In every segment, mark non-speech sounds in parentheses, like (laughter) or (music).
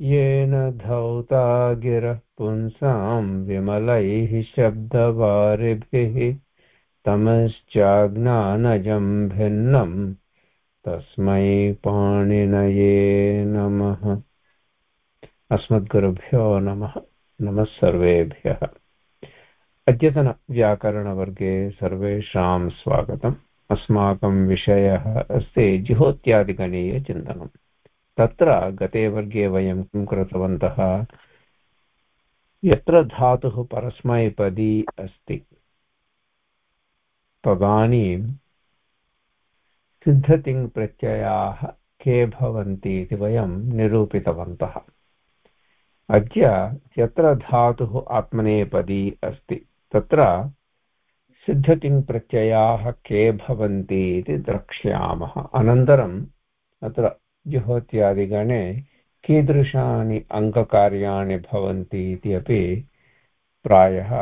येन धौता गिरः पुंसां विमलैः शब्दवारिभिः तमश्चाज्ञानजं भिन्नम् तस्मै पाणिनये नमः। अस्मद्गुरुभ्यो नमः। नमः सर्वेभ्यः। अद्यतनव्याकरणवर्गे सर्वेषां स्वागतम्। अस्माकं विषयः अस्ति जिहोत्यादिगणीयचिन्तनम्। तत्र गते वर्गे वयं किं कृतवन्तः? यत्र धातुः परस्मैपदी अस्ति? तदानीं सिद्धतिङ्प्रत्ययाः के भवन्ति इति वयं निरूपितवन्तः। अद्य यत्र धातुः आत्मनेपदी अस्ति, तत्र सिद्धतिङ्प्रत्ययाः के भवन्ति इति द्रक्ष्यामः। अनन्तरम् अत्र जुहोत्यादिगणे कीदृशानि अङ्ककार्याणि भवन्ति इति अपि प्रायः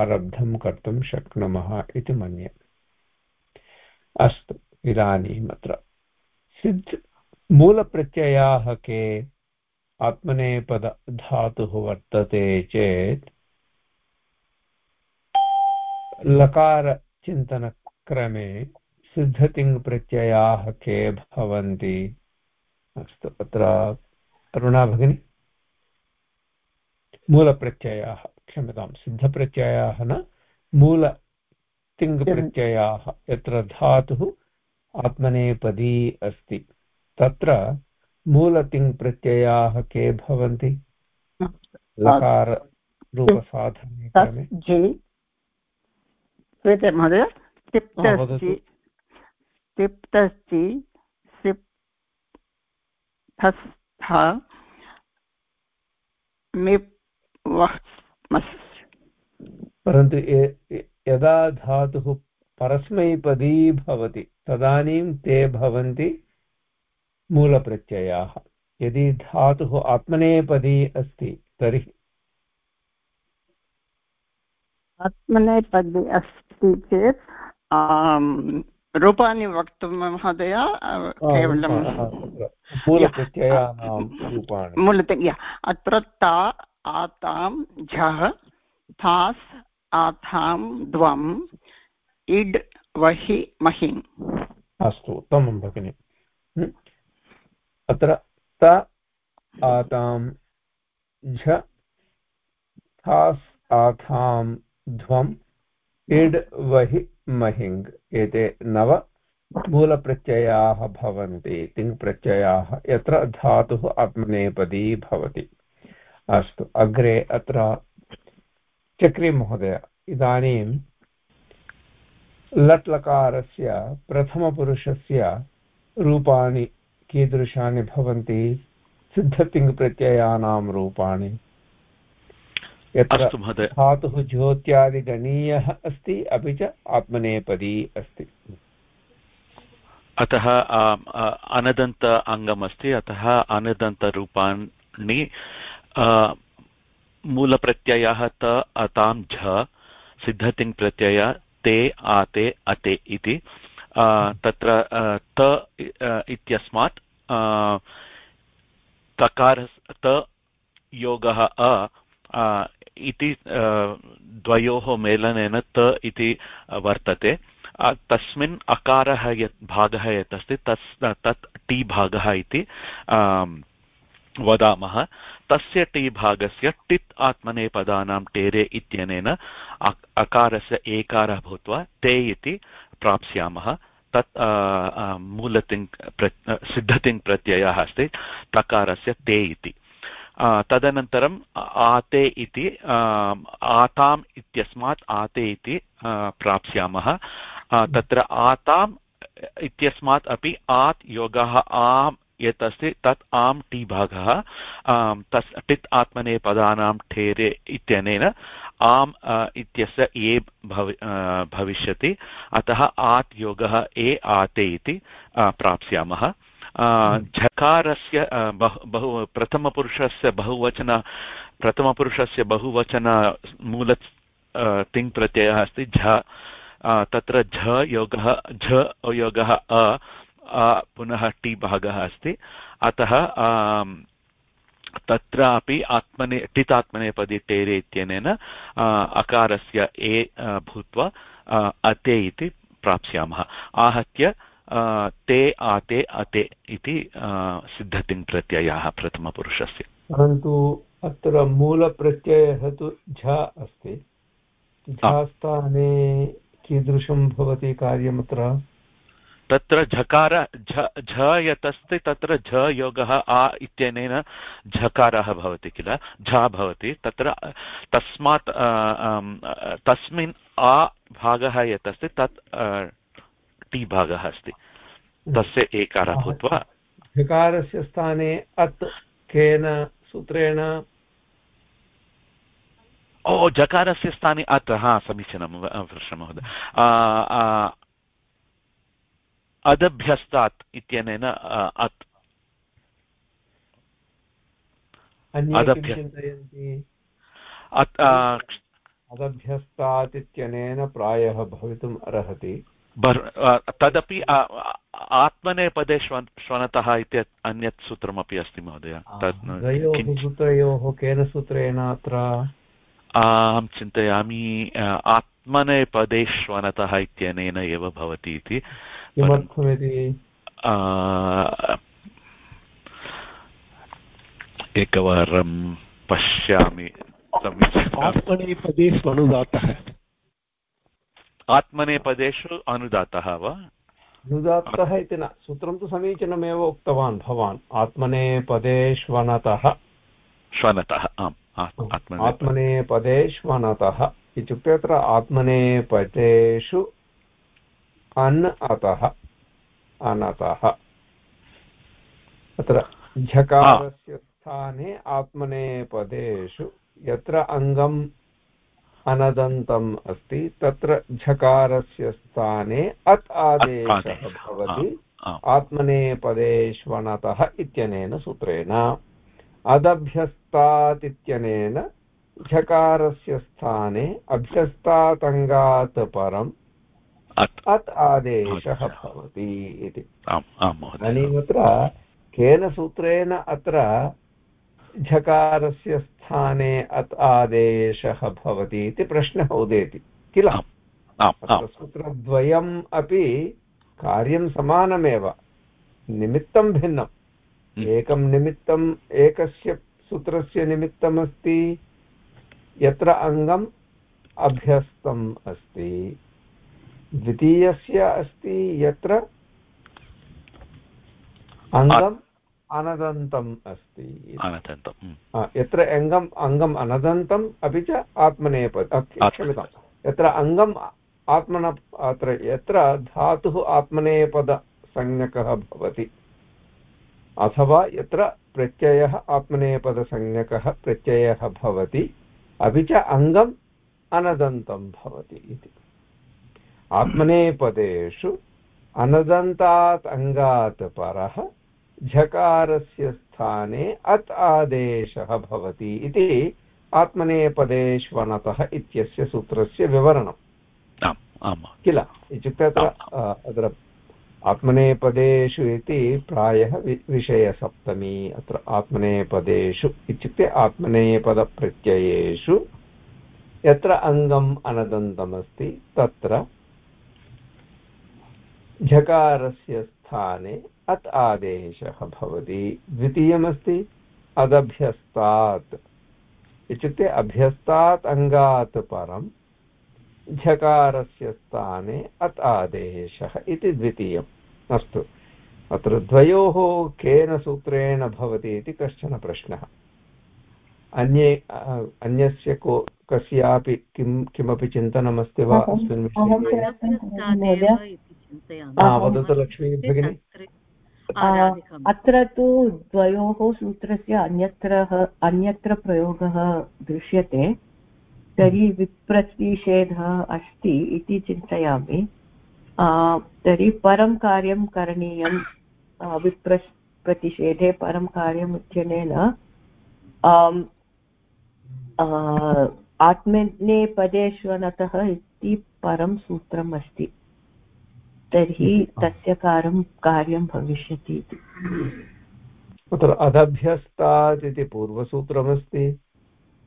आरब्धं कर्तुं शक्नुमः इति मन्ये। अस्तु इदानीम् अत्र सिद्ध मूलप्रत्ययाः के आत्मनेपदधातुः वर्तते चेत् लकारचिन्तनक्रमे सिद्धतिङ्प्रत्ययाः के भवन्ति? अस्तु। अत्र अरुणा भगिनी मूलप्रत्ययाः क्षम्यतां सिद्धप्रत्ययाः न मूलतिङ्प्रत्ययाः यत्र धातुः आत्मनेपदी अस्ति। तत्र मूलतिङ्प्रत्ययाः के भवन्ति? लकाररूपसाधने महोदय तिप्तस्ति। तिप्तस्ति हस्थ परन्तु यदा धातुः परस्मैपदी भवति, तदानीं ते भवन्ति मूलप्रत्ययाः। यदि धातुः आत्मनेपदी अस्ति, तर्हि आत्मनेपदी अस्ति चेत् रूपाणि वक्तुं महोदय केवलं मूलतया अत्र ता आतां झः थास् आथां द्वम् इड् वहि महिन् अस्तु उत्तमं भगिनि। अत्र त आतां झ थास् आथां ध्वम् इड् वहि महिङ् एते नव मूलप्रत्ययाः भवन्ति। तिङ्प्रत्ययाः यत्र धातुः आत्मनेपदी भवति। अस्तु, अग्रे अत्र चक्रीमहोदय, इदानीं लट्लकारस्य प्रथमपुरुषस्य रूपाणि कीदृशानि भवन्ति? सिद्धतिङ्प्रत्ययानां रूपाणि। यत्र धातुः ज्योत्यादिगणीयः अस्ति अपि च आत्मनेपदी अस्ति। अतः अनदन्त अङ्गमस्ति अतः अनदन्तरूपाणि मूलप्रत्ययः त अतां झ सिद्धतिङ् प्रत्यय ते आते अते इति। तत्र त इत्यस्मात् तकार त योगः अ इति द्वयोः मेलनेन त इति वर्तते। तस्मिन् अकारः यत् भागः यत् अस्ति तस्, तत् टी भागः इति वदामः। तस्य टी भागस्य टित् आत्मनेपदानां टेरे इत्यनेन अकारस्य एकारः भूत्वा ते इति प्राप्स्यामः। तत् मूलतिङ् प्र सिद्धतिङ् प्रत्ययः अस्ति, तकारस्य ते इति। तदनन्तरम् आते इति आताम् इत्यस्मात् आते इति प्राप्स्यामः। तत्र आताम् इत्यस्मात् अपि आत् योगः, आम् यत् अस्ति तत् आम् टी भागः। तस्, टित् आत्मने पदानां ठेरे इत्यनेन आम् इत्यस्य ए भवि भविष्यति। अतः आत् योगः, ए आते इति प्राप्स्यामः। झकारस्य बहु प्रथमपुरुषस्य बहुवचन प्रथमपुरुषस्य बहुवचन मूल तिङ् प्रत्ययः अस्ति, झ तत्र झ योगः झ योगः अ पुनः टि भागः अस्ति। अतः तत्रापि आत्मने टित् टेरे इत्यनेन अकारस्य ए भूत्वा अते इति प्राप्स्यामः। आहत्य ते आते अते इति सिद्धतिङ् प्रत्ययाः प्रथमपुरुषस्य। परन्तु अत्र मूलप्रत्ययः तु झ अस्ति। स्थाने कीदृशं भवति कार्यमत्र तत्र झकार झ झ यत् अस्ति तत्र झ योगः आ इत्यनेन झकारः भवति किल? झ भवति। तत्र तस्मात् तस्मिन् आ भागः यत् अस्ति तत् टि भागः अस्ति तस्य एकारः भूत्वा झकारस्य स्थाने अत् केन सूत्रेण। ओ जकारस्य स्थाने अत्। हा समीचीनं प्रश्नः महोदय। अदभ्यस्तात् इत्यनेन अत्। अदभ्यस्तात् इत्यनेन प्रायः भवितुम् अर्हति। तदपि आत्मनेपदे श्वन श्वनतः इति अन्यत् सूत्रमपि अस्ति महोदय. सूत्रयोः केन सूत्रेण अत्र? अहं चिन्तयामि आत्मनेपदेष्वनतः इत्यनेन एव भवति इति। एकवारं पश्यामि आत्मनेपदेषु अनुदातः आत्मनेपदेषु अनुदातः वा? अनुदात्तः इति न। सूत्रं तु समीचीनमेव उक्तवान् भवान्। आत्मनेपदेष्वनतः श्वनतः आम् आत्मनेपदेष्वनतः इत्युक्ते अत्र आत्मनेपदेषु अन् अतः अनतः। अत्र झकारस्य स्थाने आत्मनेपदेषु यत्र अङ्गम् अनदन्तम् अस्ति। तत्र झकारस्य स्थाने अत् आदेशः भवति। आत्मनेपदेष्वनतः इत्यनेन सूत्रेण। अदभ्यस्तात् इत्यनेन झकारस्य स्थाने अभ्यस्तातङ्गात् परम् अत्। आदेशः भवति इति। इदानीम् अत्र केन सूत्रेण अत्र झकारस्य स्थाने अत् आदेशः भवति इति प्रश्नः उदेति। किल? सूत्रद्वयम् अपि कार्यं समानमेव। निमित्तं भिन्नम्। हम्म। एकं निमित्तम् एकस्य सूत्रस्य निमित्तमस्ति यत्र अङ्गम् अभ्यस्तम् अस्ति। द्वितीयस्य अस्ति यत्र अङ्गम् अनदन्तम् अस्ति। यत्र अङ्गम् अङ्गम् अनदन्तम् अपि च आत्मनेप क्षम्यताम्। यत्र अङ्गम् आत्मन अत्र यत्र धातुः आत्मनेपदसंज्ञकः भवति अथवा यत्र प्रत्ययः आत्मनेपदसंज्ञकः प्रत्ययः भवति अपि च अङ्गम् अनदन्तं भवति इति। आत्मनेपदेषु अनदन्तात् अङ्गात् परः झकारस्य स्थाने अत् आदेशः भवति इति आत्मनेपदेष्वनतः इत्यस्य सूत्रस्य विवरणम्। किल? इत्युक्ते अत्र अत्र आत्मनेपदेषु इति प्रायः विषयसप्तमी अत्र आत्मनेपदेषु इत्युक्ते आत्मनेपदप्रत्ययेषु यत्र अङ्गम् अनदन्तमस्ति तत्र झकारस्य स्थाने अत् आदेशः भवति। द्वितीयमस्ति अदभ्यस्तात्। इत्युक्ते अभ्यस्तात् अङ्गात् परं झकारस्य स्थाने अत् आदेशः इति द्वितीयम् अस्तु। अत्र द्वयोः केन सूत्रेण भवति इति कश्चन प्रश्नः। अन्ये अन्यस्य को कस्यापि किं किमपि चिन्तनमस्ति वा? अस्मिन् विषये वदतु लक्ष्मी भगिनि। अत्र तु द्वयोः सूत्रस्य अन्यत्र अन्यत्र प्रयोगः दृश्यते तर्हि विप्रतिषेधः अस्ति इति चिन्तयामि। तर्हि परं कार्यं करणीयं विप्र प्रतिषेधे परं कार्यम् इत्यनेन आत्मनेपदेष्वनतः इति परं सूत्रम् अस्ति। तर्हि तस्य कारं कार्यं भविष्यति इति। तत्र अदभ्यस्तात् इति पूर्वसूत्रमस्ति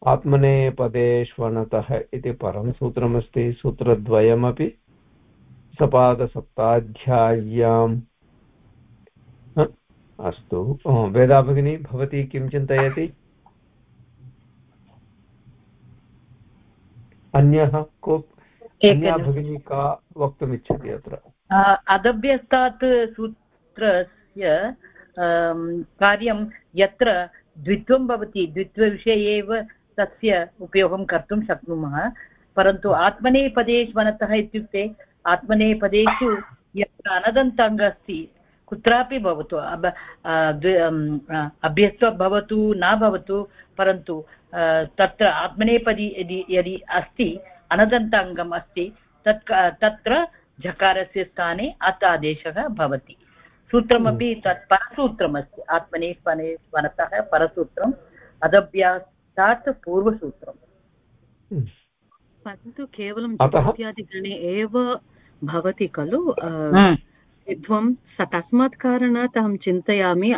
आत्मनेपदेष्वणतः इति परं सूत्रमस्ति सूत्रद्वयमपि सपादसप्ताध्याय्याम्। अस्तु। वेदा भगिनी भवती किं चिन्तयति? अन्यः कोऽपि अन्या भगिनी का वक्तुमिच्छति अत्र? अदभ्यस्तात् सूत्रस्य कार्यं यत्र द्वित्वं भवति, द्वित्वविषये एव तस्य उपयोगं कर्तुं शक्नुमः। परन्तु आत्मनेपदेश्वनतः इत्युक्ते आत्मनेपदेषु यत्र अनदन्ताङ्ग अस्ति, कुत्रापि भवतु अभ्यस्त्व भवतु, न भवतु, परन्तु तत्र आत्मनेपदी यदि यदि अस्ति, अनदन्ताङ्गम् अस्ति, तत्, तत्र झकारस्य स्थाने अत् आदेशः भवति। सूत्रमपि हम्म। तत् परसूत्रमस्ति। आत्मने स्पने वनतः परसूत्रम् अदभ्यासात् पूर्वसूत्रम्। हम्म। परन्तु केवलं इत्यादिगणे एव भवति खलु? द्वं तस्मात् कारणात् अहं चिन्तयामि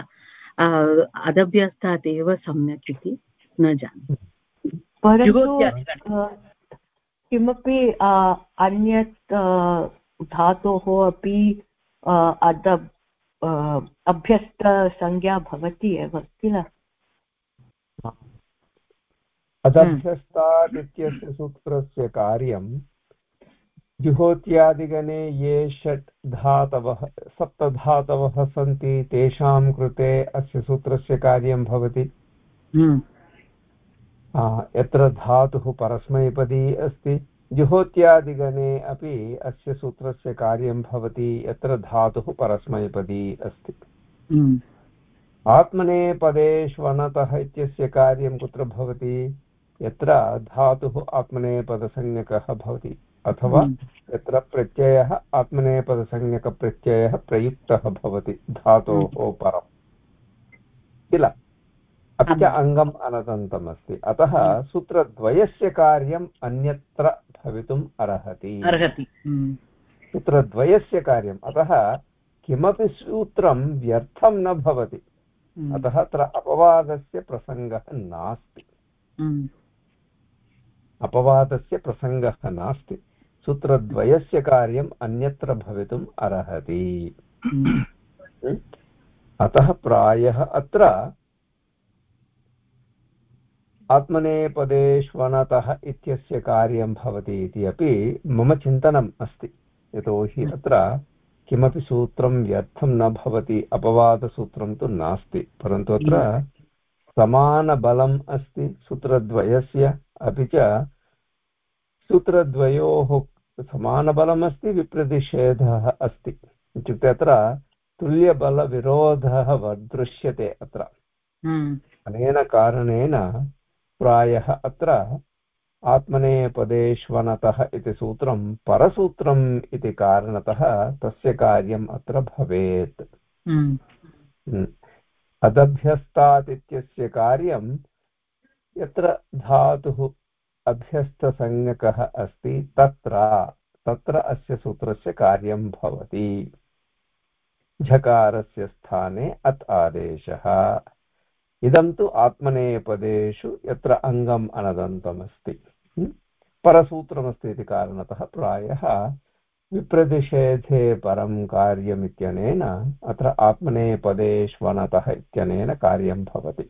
अदभ्यस्तात् एव सम्यक् इति न जानामि परन्तु किमपि अन्यत् धातोः अपि अद अभ्यस्तसंज्ञा भवति एव किल अदभ्यस्तात् इत्यस्य सूत्रस्य कार्यं जुहोत्यादिगणे ये षट् धातवः सप्तधातवः सन्ति तेषां कृते अस्य सूत्रस्य कार्यं भवति। हम्म। यत्र धातुः परस्मैपदी अस्ति। जुहोत्यादिगणे अपि अस्य सूत्रस्य कार्यं भवति यत्र धातुः परस्मैपदी अस्ति हम्म। आत्मनेपदेष्वनतः इत्यस्य कार्यं कुत्र भवति यत्र धातुः आत्मनेपदसंज्ञकः भवति अथवा हम्म। यत्र प्रत्ययः आत्मनेपदसंज्ञकप्रत्ययः प्रयुक्तः भवति धातोः हम्म। परम् किल अपि च अङ्गम् अनदन्तमस्ति अतः हम्म। सूत्रद्वयस्य कार्यम् अन्यत्र भवितुम् अर्हति। अर्हति। सूत्रद्वयस्य कार्यम्। अतः किमपि सूत्रं व्यर्थं न भवति। अतः अत्र अपवादस्य प्रसङ्गः नास्ति। अपवादस्य प्रसङ्गः नास्ति। सूत्रद्वयस्य कार्यम् अन्यत्र भवितुम् अर्हति। अतः प्रायः अत्र आत्मनेपदेष्वनतः इत्यस्य कार्यं भवति इति अपि मम चिन्तनम् अस्ति। यतोहि अत्र किमपि सूत्रं व्यर्थं न भवति अपवादसूत्रं तु नास्ति। परन्तु अत्र समानबलम् अस्ति सूत्रद्वयस्य अपि च सूत्रद्वयोः समानबलमस्ति विप्रतिषेधः अस्ति। इत्युक्ते अत्र तुल्यबलविरोधः दृश्यते अत्र। हम्म। अनेन कारणेन प्रायः अत्र आत्मनेपदेष्वनतः इति सूत्रं परसूत्रम् इति कारणतः तस्य कार्यम् अत्र भवेत् हम्म। हम्म। अदभ्यस्तात् इत्यस्य कार्यं यत्र धातुः अभ्यस्तसंज्ञकः अस्ति तत्र तत्र अस्य सूत्रस्य कार्यं भवति झकारस्य स्थाने अत् आदेशः इदं तु आत्मनेपदेषु यत्र अङ्गम् अनदन्तमस्ति। परसूत्रमस्ति इति कारणतः प्रायः विप्रतिषेधे परं कार्यमित्यनेन अत्र आत्मनेपदेष्वनतः इत्यनेन कार्यं भवति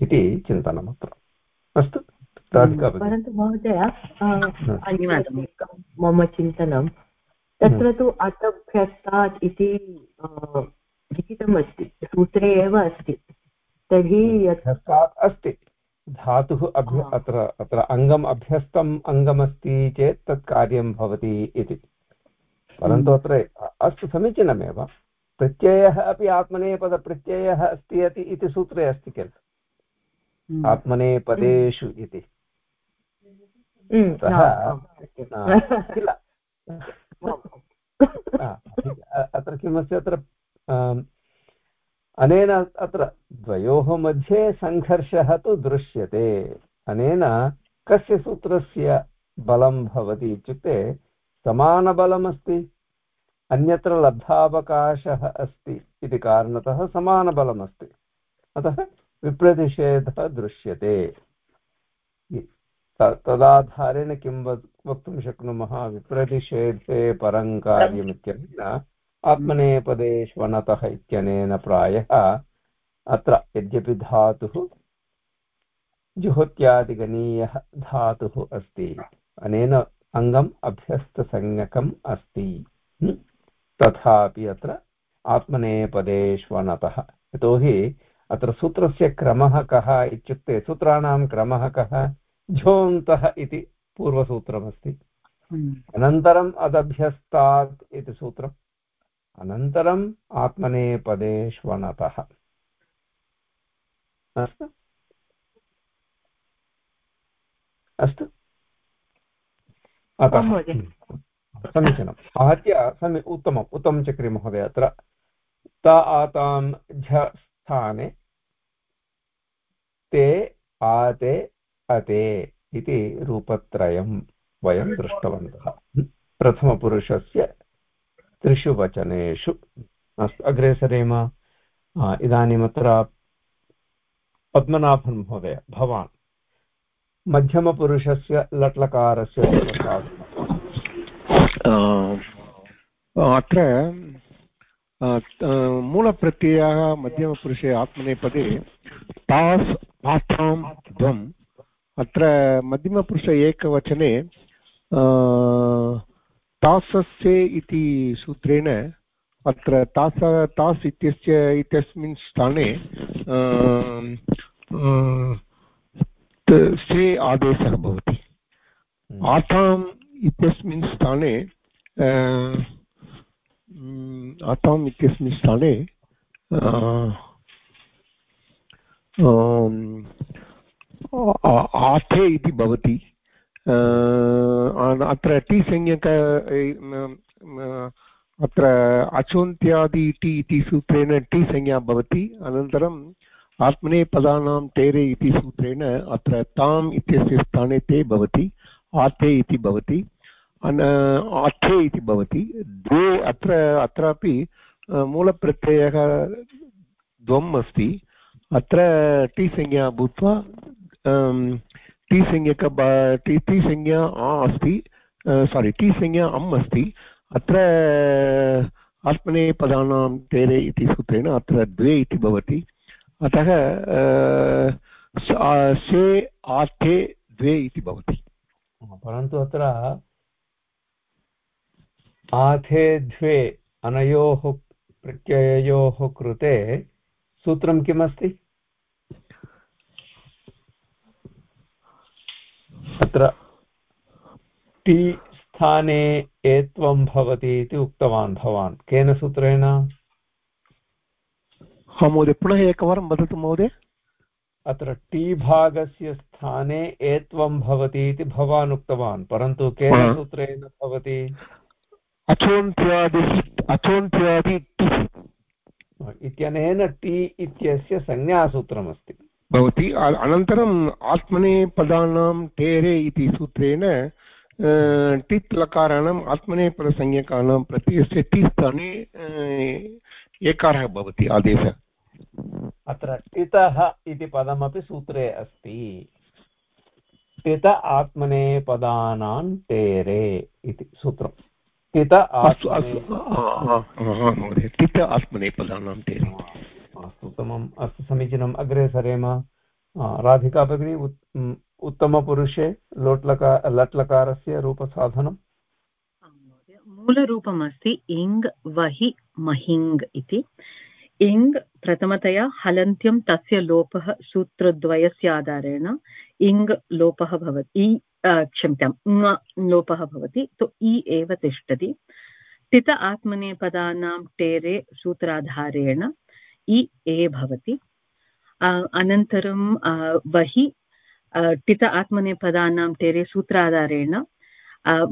इति चिन्तनमत्र। अस्तु परन्तु महोदय मम चिन्तनं। तत्र तु अतभ्यस्तात् इति लिखितमस्ति सूत्रे एव अस्ति। तर्हि अस्ति। धातुः अभ्य अत्र अत्र अङ्गम् अभ्यस्तम् अङ्गमस्ति चेत् तत् कार्यं भवति इति। परन्तु अत्र अस्तु समीचीनमेव। प्रत्ययः अपि आत्मनेपदप्रत्ययः अस्ति अति इति सूत्रे अस्ति किल? आत्मनेपदेषु इति। किल? (laughs) अत्र किमस्ति अत्र? अनेन अत्र द्वयोः मध्ये सङ्घर्षः तु दृश्यते। अनेन कस्य सूत्रस्य बलं भवति इत्युक्ते समानबलमस्ति, अन्यत्र लब्धावकाशः अस्ति इति कारणतः समानबलमस्ति। अतः विप्रतिषेधः दृश्यते। तदाधारेण किं वक्तुं शक्नुमः? विप्रतिषेधे परं कार्यमित्यनेन आत्मनेपदेष्वनतः इत्यनेन प्रायः अत्र यद्यपि धातुः जुहोत्यादिगणीयः धातुः अस्ति। अनेन अङ्गम् अभ्यस्तसंज्ञकम् अस्ति। तथापि अत्र आत्मनेपदेष्वनतः यतोहि अत्र सूत्रस्य क्रमः कः इत्युक्ते सूत्राणां क्रमः कः? झोन्तः इति पूर्वसूत्रमस्ति। अनन्तरम् अदभ्यस्तात् इति सूत्रम्। अनन्तरम् आत्मनेपदेष्वनतः अस्तु। अस्तु। अतः। समीचीनम्। आहत्य समी उत्तमम्। उत्तमं चक्री महोदय अत्र त आतां झ स्थाने ते आते अते इति रूपत्रयं वयं दृष्टवन्तः। प्रथमपुरुषस्य त्रिषु वचनेषु। अस्तु, अग्रे सरेम। इदानीमत्र पद्मनाभन् महोदय, भवान्। मध्यमपुरुषस्य लट्लकारस्य अत्र मूलप्रत्ययः मध्यमपुरुषे आत्मनेपदे तास् आस्थां द्वम् अत्र मध्यमपुरुष एकवचने तासस्य इति सूत्रेण अत्र तास तास् इत्यस्य इत्यस्मिन् स्थाने से आदेशः भवति हम्म। आताम् इत्यस्मिन् स्थाने आताम् इत्यस्मिन् स्थाने आथे इति भवति अत्र टी संज्ञक अत्र अचोन्त्यादि इति सूत्रेण टी संज्ञा भवति। अनन्तरम् आत्मनेपदानां तेरे इति सूत्रेण अत्र ताम् इत्यस्य स्थाने ते भवति, आते इति भवति आथे इति भवति। द्वे, अत्र, अत्रापि मूलप्रत्ययः द्वम् अस्ति। अत्र टी संज्ञा भूत्वा टी संज्ञक टी टी संज्ञा आ अस्ति सारि टी संज्ञा अम् अस्ति, अत्र आत्मनेपदानां तेरे इति सूत्रेण अत्र द्वे इति भवति। अतः से आथे द्वे इति भवति। परन्तु अत्र आथे द्वे अनयोः प्रत्यययोः कृते सूत्रं किमस्ति? अत्र टि स्थाने एत्वं भवति इति उक्तवान् भवान्। केन सूत्रेण? हा महोदय पुनः एकवारं वदतु महोदय। अत्र टी भागस्य स्थाने एत्वं भवति इति भवान् उक्तवान् परन्तु केन सूत्रेण भवति? अचोन्त्यादि अचोन्त्यादि इत्यनेन टि इत्यस्य संज्ञासूत्रमस्ति। भवति। अनन्तरम् आत्मने पदानां टेरे इति सूत्रेण टित् लकाराणाम् आत्मनेपदसंज्ञकानां प्रत्ययस्य टि स्थाने एकारः भवति आदेशः। अत्र टितः इति पदमपि सूत्रे अस्ति। टित आत्मनेपदानां टेरे इति सूत्रम् महोदय स्थित आत्मनेपदानां अस्तु, उत्तमम्, अस्तु, समीचीनम्, अग्रे सरेम राधिका भगिनी उत्तमपुरुषे, लोट्लका, लट्लकारस्य रूपसाधनम् मूलरूपम् अस्ति इङ् वहि महिङ् इति। इङ् प्रथमतया हलन्त्यं तस्य लोपः सूत्रद्वयस्य आधारेण इङ् लोपः भवति क्षम्यताम्, ङ लोपः भवति, तु इ एव तिष्ठति। टित आत्मनेपदानां टेरे सूत्राधारेण इ ए भवति। अनन्तरं वहि टित आत्मनेपदानां टेरे सूत्राधारेण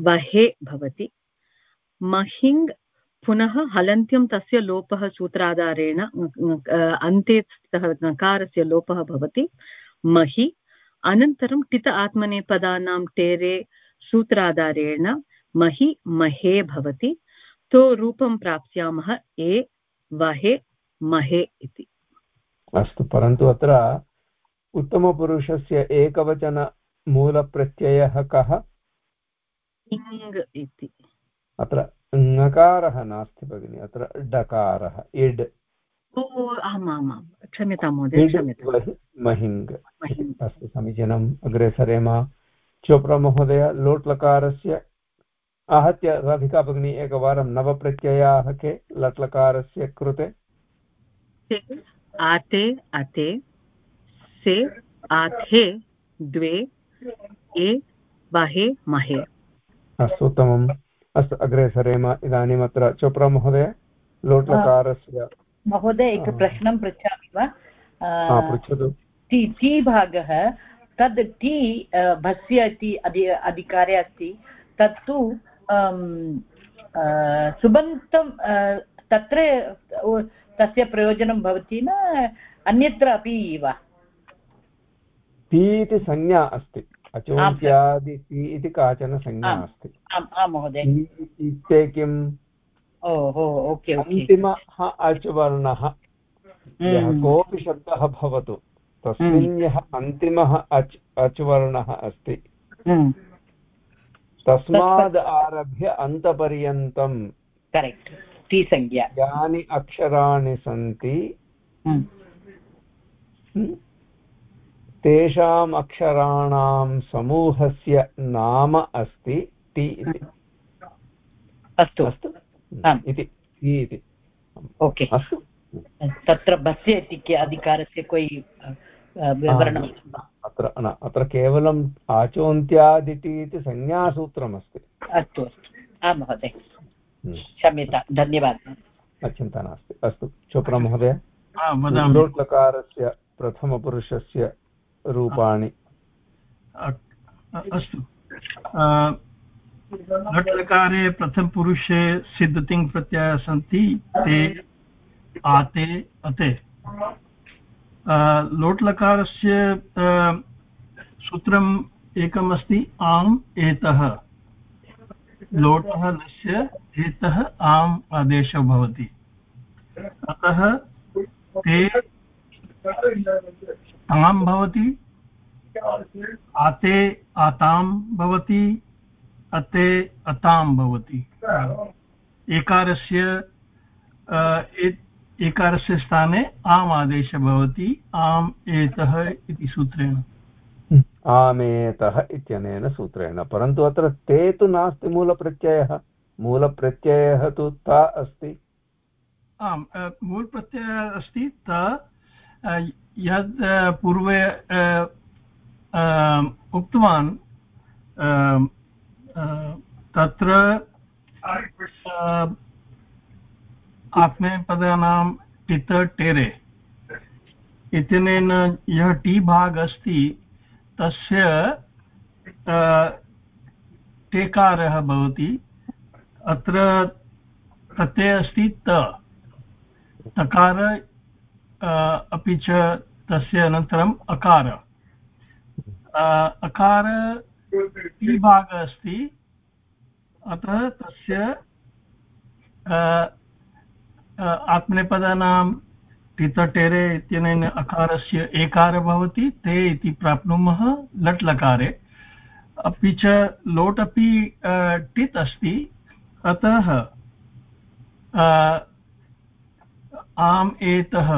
वहे भवति। महिङ् पुनः हलन्त्यं तस्य लोपः सूत्राधारेण अन्ते स्थितः नकारस्य लोपः भवति। महि, अनन्तरं टित आत्मनेपदानां टेरे सूत्राधारेण, महि, महे भवति। तो रूपं प्राप्स्यामः ए वहे महे इति। अस्तु परन्तु अत्र उत्तमपुरुषस्य एकवचनमूलप्रत्ययः कः? इति। अत्र ङकारः नास्ति भगिनि अत्र डकारः इड्। आमामां क्षम्यतां महोदय महिङ्ग्। अस्तु समीचीनम् अग्रे सरेम। चोप्रा महोदय लोट्लकारस्य आहत्य राधिका भगिनी एकवारं नवप्रत्ययाः के लट्लकारस्य कृते? आते अते से आथे द्वे ए वहे महे। अस्तु उत्तमम्। अस्तु अग्रे सरेम इदानीम् अत्र चोप्रा महोदय लोट्लकारस्य महोदय एकः प्रश्नं पृच्छामि वा? पृच्छतु। टी टी भागः तद् टी भस्य इति अधि अधिकारे अस्ति। तत्तु सुबन्तं तत्र तस्य प्रयोजनं भवति न? अन्यत्र अपि वा टी इति संज्ञा अस्ति। अचोन्त्यादि इति काचन संज्ञा अस्ति। आं महोदय। इत्युक्ते किम् अन्तिमः अचवर्णः यः हम्म। कोऽपि शब्दः भवतु तस्मिन् हम्म। यः अन्तिमः अच् अचवर्णः अस्ति हम्म। तस्माद् आरभ्य अन्तपर्यन्तं यानि अक्षराणि सन्ति। तेषाम् अक्षराणां समूहस्य नाम अस्ति टि इति। अस्तु। अस्तु? इति। इति। ओके। अस्तु? तत्र बस्य इति अधिकारस्य कोयि विवरणम् अत्र न अत्र केवलम् आचोन्त्यादिति इति संज्ञासूत्रमस्ति। अस्तु अस्तु। आं महोदय। हम्म। क्षम्यता धन्यवादः। चिन्ता नास्ति। अस्तु चोप्रा महोदय। लोट्लकारस्य प्रथमपुरुषस्य रूपाणि। अस्तु। घटलकारे प्रथमपुरुषे सिद्धतिङ् प्रत्ययाः सन्ति ते आते अते। लोट्लकारस्य सूत्रम् एकम् अस्ति आम् एतः। लोटः लस्य एतः आम् आदेशः भवति। अतः ते तां भवति, आते आतां भवति, अते अतां भवति। एकारस्य एकारस्य स्थाने आम् आदेशः भवति, आम् एतः इति सूत्रेण। आमेतः इत्यनेन सूत्रेण। परन्तु अत्र ते तु नास्ति मूलप्रत्ययः। मूलप्रत्ययः तु ता अस्ति। आम् मूलप्रत्ययः अस्ति त यद् पूर्वे उक्तवान् तत्र आत्मेपदानां टित टेरे। इत्यनेन यः टी भाग अस्ति तस्य टेकारः भवति। अत्र प्रत्ययः अस्ति त। तकार अपि च तस्य अनन्तरम् अकार। अकार भागः अस्ति। अतः तस्य आत्मनेपदानां टितटेरे इत्यनेन अकारस्य एकारः भवति ते इति प्राप्नुमः लट् लकारे अपि च लोट् अपि टित् अस्ति। अतः आम् एतः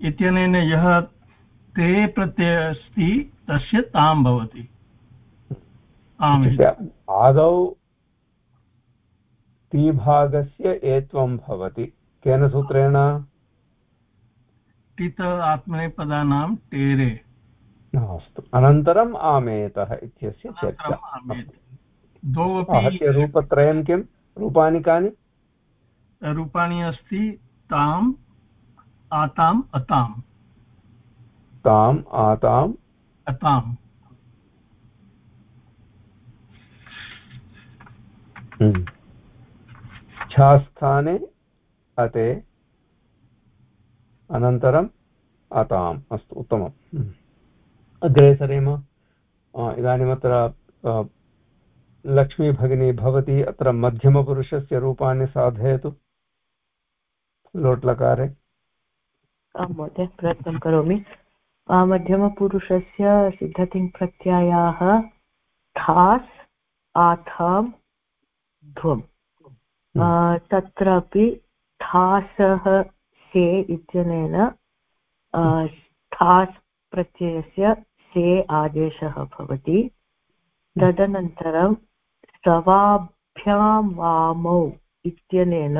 इत्यनेन यः ते प्रत्ययः अस्ति तस्य तां भवति। आदौ तीभागस्य एत्वं भवति। केन सूत्रेण? टित आत्मनेपदानां टेरे। अस्तु अनन्तरम् आमेतः इत्यस्य चर्चा। द्वौ रूपत्रयं किं? रूपाणि कानि? रूपाणि अस्ति ताम् आताम् अताम्। ताम् आताम्। अताम्। हम्म। छास्थाने अते अनन्तरम् अताम्। अस्तु उत्तमम्। हम्म। अग्रे सरेम इदानीमत्र लक्ष्मीभगिनी भवती अत्र मध्यमपुरुषस्य रूपाणि साधयतु। लोट्लकारे। आं महोदय प्रयत्नं करोमि। मध्यमपुरुषस्य सिद्धतिङ् प्रत्ययाः थास् आथां ध्वम् हम्म। तत्रापि थासः से इत्यनेन थास् प्रत्ययस्य से आदेशः भवति। तदनन्तरं सवाभ्यां वामौ इत्यनेन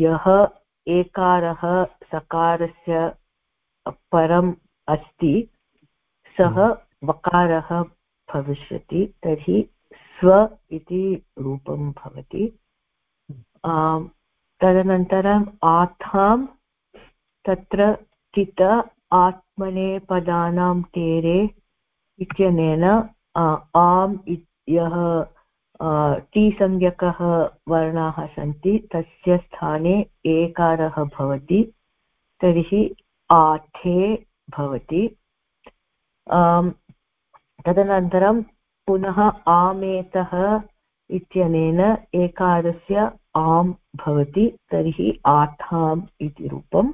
यः एकारः सकारस्य परम् अस्ति सः हम्म। वकारः भविष्यति तर्हि स्व इति रूपं भवति। तदनन्तरम् आथां तत्र तित आत्मनेपदानां तेरे इत्यनेन आम् यः टीसंज्ञकः वर्णाः सन्ति, तस्य स्थाने एकारः भवति, तर्हि आथे भवति। तदनन्तरं पुनः आमेतः इत्यनेन एकारस्य आम् भवति, तर्हि आठाम् इति रूपम्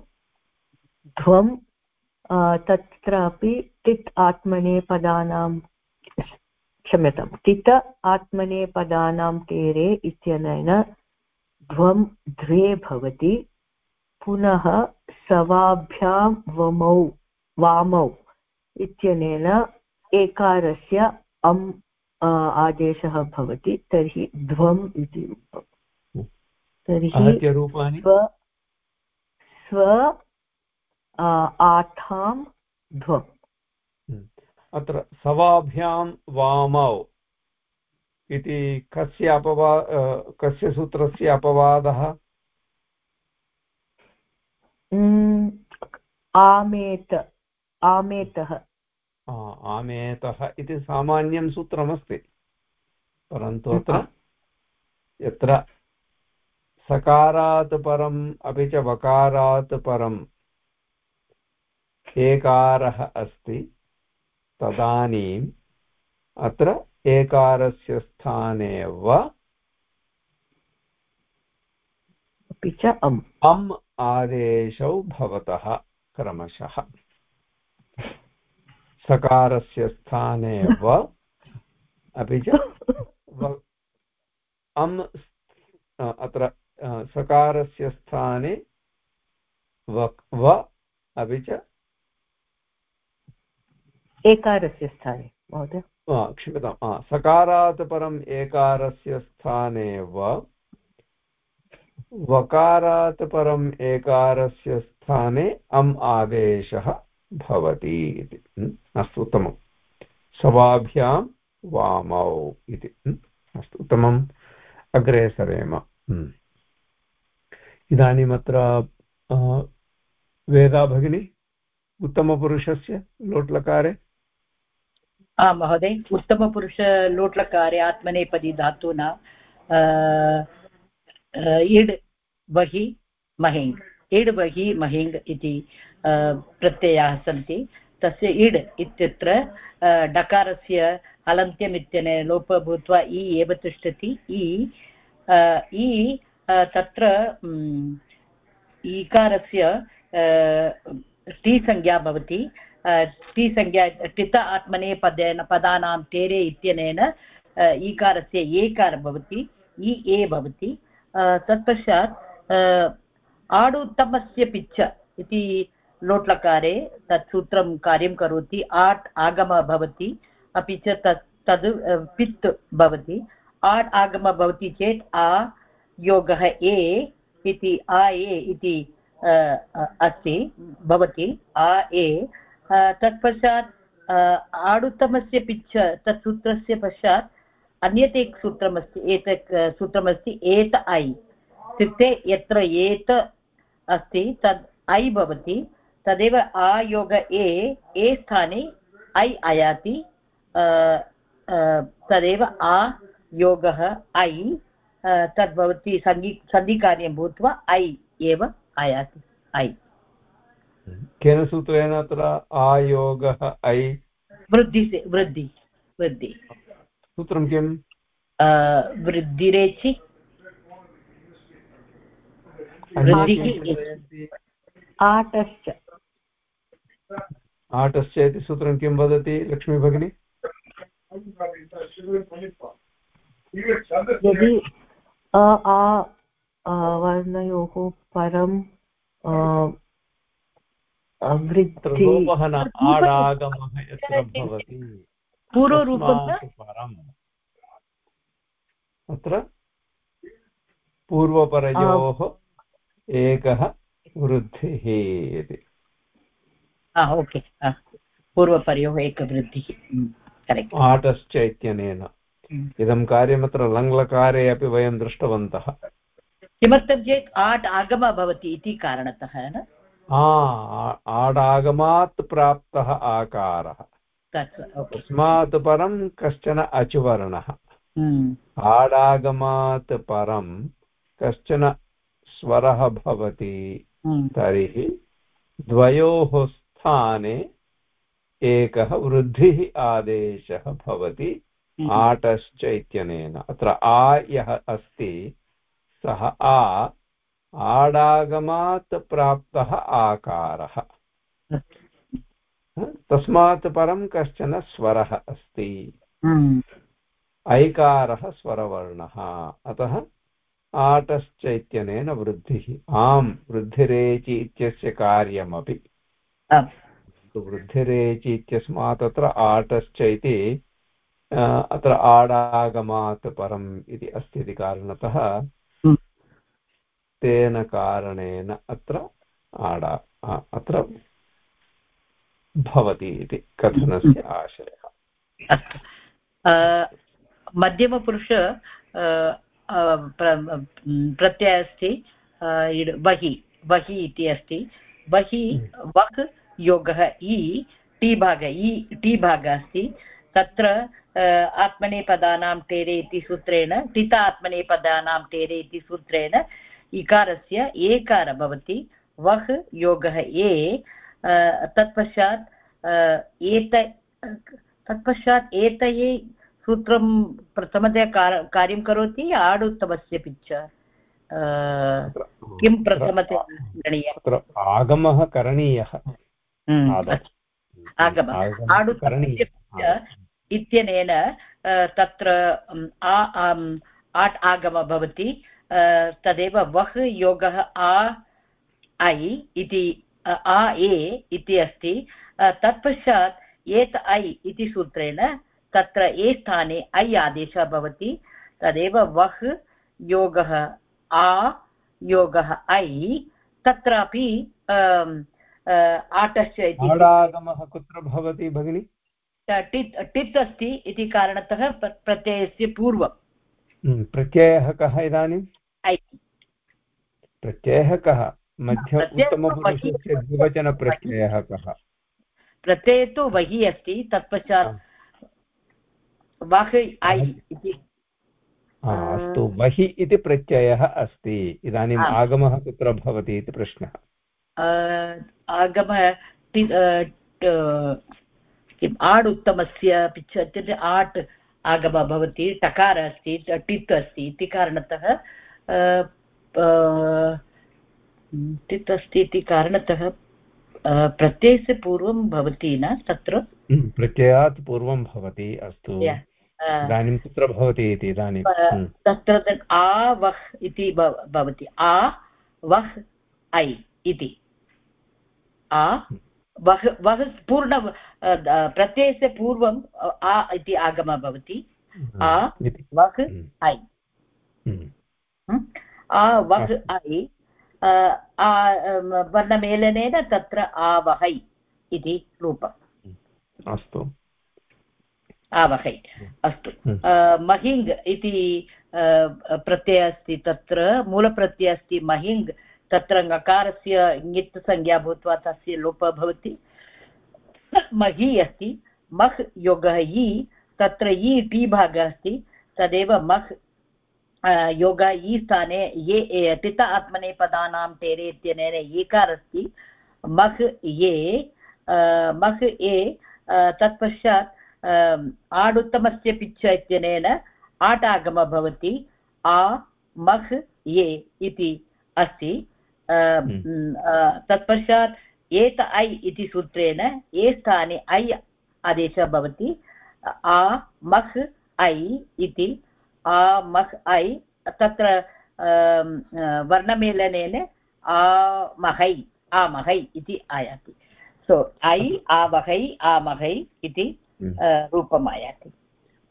ध्वम् तत्रापि तित् आत्मनेपदानां क्षम्यतां तित आत्मनेपदानां तेरे इत्यनेन ध्वं द्वे भवति। पुनः सवाभ्यां वमौ वामौ इत्यनेन एकारस्य अम् आदेशः भवति, तर्हि ध्वम् इति रूपम्। तर्हि स्व स्व आठां ध्वम् हम्म। अत्र सवाभ्यां वामौ इति कस्य अपवा कस्य सूत्रस्य अपवादः? आमेत आमेतः। आमेतः इति सामान्यं सूत्रमस्ति। परन्तु अत्र यत्र सकारात् परम् अपि च वकारात् परम्। एकारः अस्ति तदानीम् अत्र एकारस्य स्थाने व अपि च अम्। अम् आदेशौ भवतः क्रमशः। सकारस्य स्थाने व अपि च अम् अत्र सकारस्य स्थाने व अपि च एकारस्य स्थाने महोदय। क्षम्यतां सकारात् परम् एकारस्य स्थाने व वकारात् परम् एकारस्य स्थाने अम् आदेशः भवति इति। अस्तु उत्तमं सवाभ्यां वामौ इति। अस्तु उत्तमम्। अग्रे सरेम। इदानीम् वेदा भगिनी, उत्तमपुरुषस्य लोट्लकारे? आम् महोदय, उत्तमपुरुष लोट्लकारे आत्मनेपदी धातुना इड् बहि महिङ् इड् बहि महिङ् इति प्रत्ययाः सन्ति। तस्य इड् इत्यत्र डकारस्य हलन्त्यम् इत्यनेन लोप भूत्वा इ एव तिष्ठति। इ तत्र ईकारस्य टी संज्ञा भवति। टी संज्ञा टित आत्मने पदेन तेरे इत्यनेन ईकारस्य एकार भवति इ ए भवति। तत्पश्चात् आडुत्तमस्य पिच्च इति लोट्लकारे तत् सूत्रं कार्यं करोति। आट् आगमः भवति, अपि च तत्, तद् पित् भवति। आट् आगमः भवति चेत् आ योगः ए इति आ ए इति अस्ति, भवति, आ ए। तत्पश्चात् आडुत्तमस्य पिच्च तत् सूत्रस्य पश्चात् अन्यत् एक सूत्रमस्ति, एतत् सूत्रमस्ति एत ऐ। इत्युक्ते यत्र एत अस्ति, तद् ऐ भवति, तदेव आयोग ए ए स्थाने ऐ आयाति तदेव आ योगः ऐ। तद् भवति सङ्गि सन्धिकार्यं भूत्वा ऐ एव आयाति ऐ। केन सूत्रेण अत्र आयोगः ऐ? वृद्धि वृद्धि वृद्धि। सूत्रं किं? वृद्धिरेचि। आटश्च। आटश्च इति सूत्रं किं वदति लक्ष्मी भगिनी यदि अ आ वर्णयोः परं आडागमः यत्र भवति। परम्। अत्र पूर्वपरयोः एकः वृद्धिः इति। ओके। पूर्वपरयोः एकवृद्धिः। आटश्च इत्यनेन इदं कार्यमत्र लङ्लकारे अपि वयं दृष्टवन्तः किमर्थं चेत् आट् आगमः भवति इति कारणतः न आडागमात् प्राप्तः आकारः तस्मात् परं कश्चन अचुवर्णः हम्म। आडागमात् परं कश्चन स्वरः भवति हम्म। तर्हि द्वयोः स्थाने एकः वृद्धिः आदेशः भवति। आटश्च इत्यनेन। अत्र आ यः अस्ति सः आ आडागमात् प्राप्तः आकारः। तस्मात् परं कश्चन स्वरः अस्ति। हम्म। ऐकारः स्वरवर्णः। अतः आटश्च इत्यनेन वृद्धिः। आम् वृद्धिरेचि इत्यस्य कार्यमपि। वृद्धिरेचि इत्यस्मात् अत्र आटश्च इति अत्र आडागमात् परम् इति अस्ति इति कारणतः हम्म। तेन कारणेन अत्र आडा अत्र भवति इति कथनस्य हम्म। आशयः अस्तु मध्यमपुरुष प्रत्यय अस्ति बहि बहि इति अस्ति बहि हम्म। वक् योगः इ टी भाग इ टी भागः अस्ति तत्र आत्मनेपदानां टेरे इति सूत्रेण टित आत्मनेपदानां टेरे इति सूत्रेण इकारस्य एकार भवति। वह् योगः ए तत्पश्चात् एत तत्पश्चात् एतये सूत्रं प्रथमतया कार्यं करोति आडुत्तमस्य पिच्च। किं प्रथमतया आगमः करणीयः। हम्म, आगमः। आडुत्तमस्य इत्यनेन तत्र आट् आगमः भवति तदेव वह् योगः आ, ऐ इति आ, ए इति अस्ति तत्पश्चात् एत् ऐ इति सूत्रेण तत्र ए स्थाने ऐ आदेशः भवति, तदेव वह् योगः आ, योगः ऐ, तत्रापि आटश्च इति कुत्र भवति भगिनि? टित् टित् अस्ति इति कारणतः प्रत्ययस्य पूर्वं हम्म, प्रत्ययः कः इदानीम् प्रत्ययः कः? मध्य उत्तमपुरुषस्य द्विवचनप्रत्ययः कः? प्रत्यये तु बहिः अस्ति तत्पश्चात् वह् ऐ इति। अस्तु बहि इति प्रत्ययः अस्ति। इदानीम् आगमः कुत्र भवति इति प्रश्नः। आगमः किम् आड् उत्तमस्य च इत्युक्ते आट् आगमः भवति टकार अस्ति टित् अस्ति इति कारणतः टित् अस्ति इति कारणतः प्रत्ययस्य पूर्वं भवति न तत्र प्रत्ययात् पूर्वं भवति अस्तु इदानीं कुत्र भवति इति इदानीं। तत्र आ वह् इति भवति आ वह् ऐ इति आ। वह् वह् पूर्ण प्रत्ययस्य पूर्वम् आ इति आगमः भवति. आ वह् ऐ आ वह् ऐ वर्णमेलनेन तत्र आवहै इति रूपम् अस्तु. आवहै अस्तु. महिङ् इति प्रत्ययः अस्ति तत्र मूलप्रत्ययः अस्ति महिङ् तत्र ङकारस्य ङित् भूत्वा तस्य लोपः भवति। महि अस्ति, मह् योगः इ, तत्र इ, टी भागः अस्ति, तदेव मह् योगः इ स्थाने ये तित आत्मनेपदानां टेरे इत्यनेन एकार अस्ति मह् ये मह् ए तत्पश्चात् आडुत्तमस्य पिच्छ इत्यनेन आट् आगमः भवति। आ, मह्, ये इति अस्ति। तत्पश्चात् एत ऐ इति सूत्रेण ए स्थाने ऐ आदेशः भवति। आ मह् ऐ इति। आ मह् ऐ तत्र वर्णमेलनेन आमहै आमहै इति आयाति। सो ऐ आवहै आमहै इति हम्म। रूपम् आयाति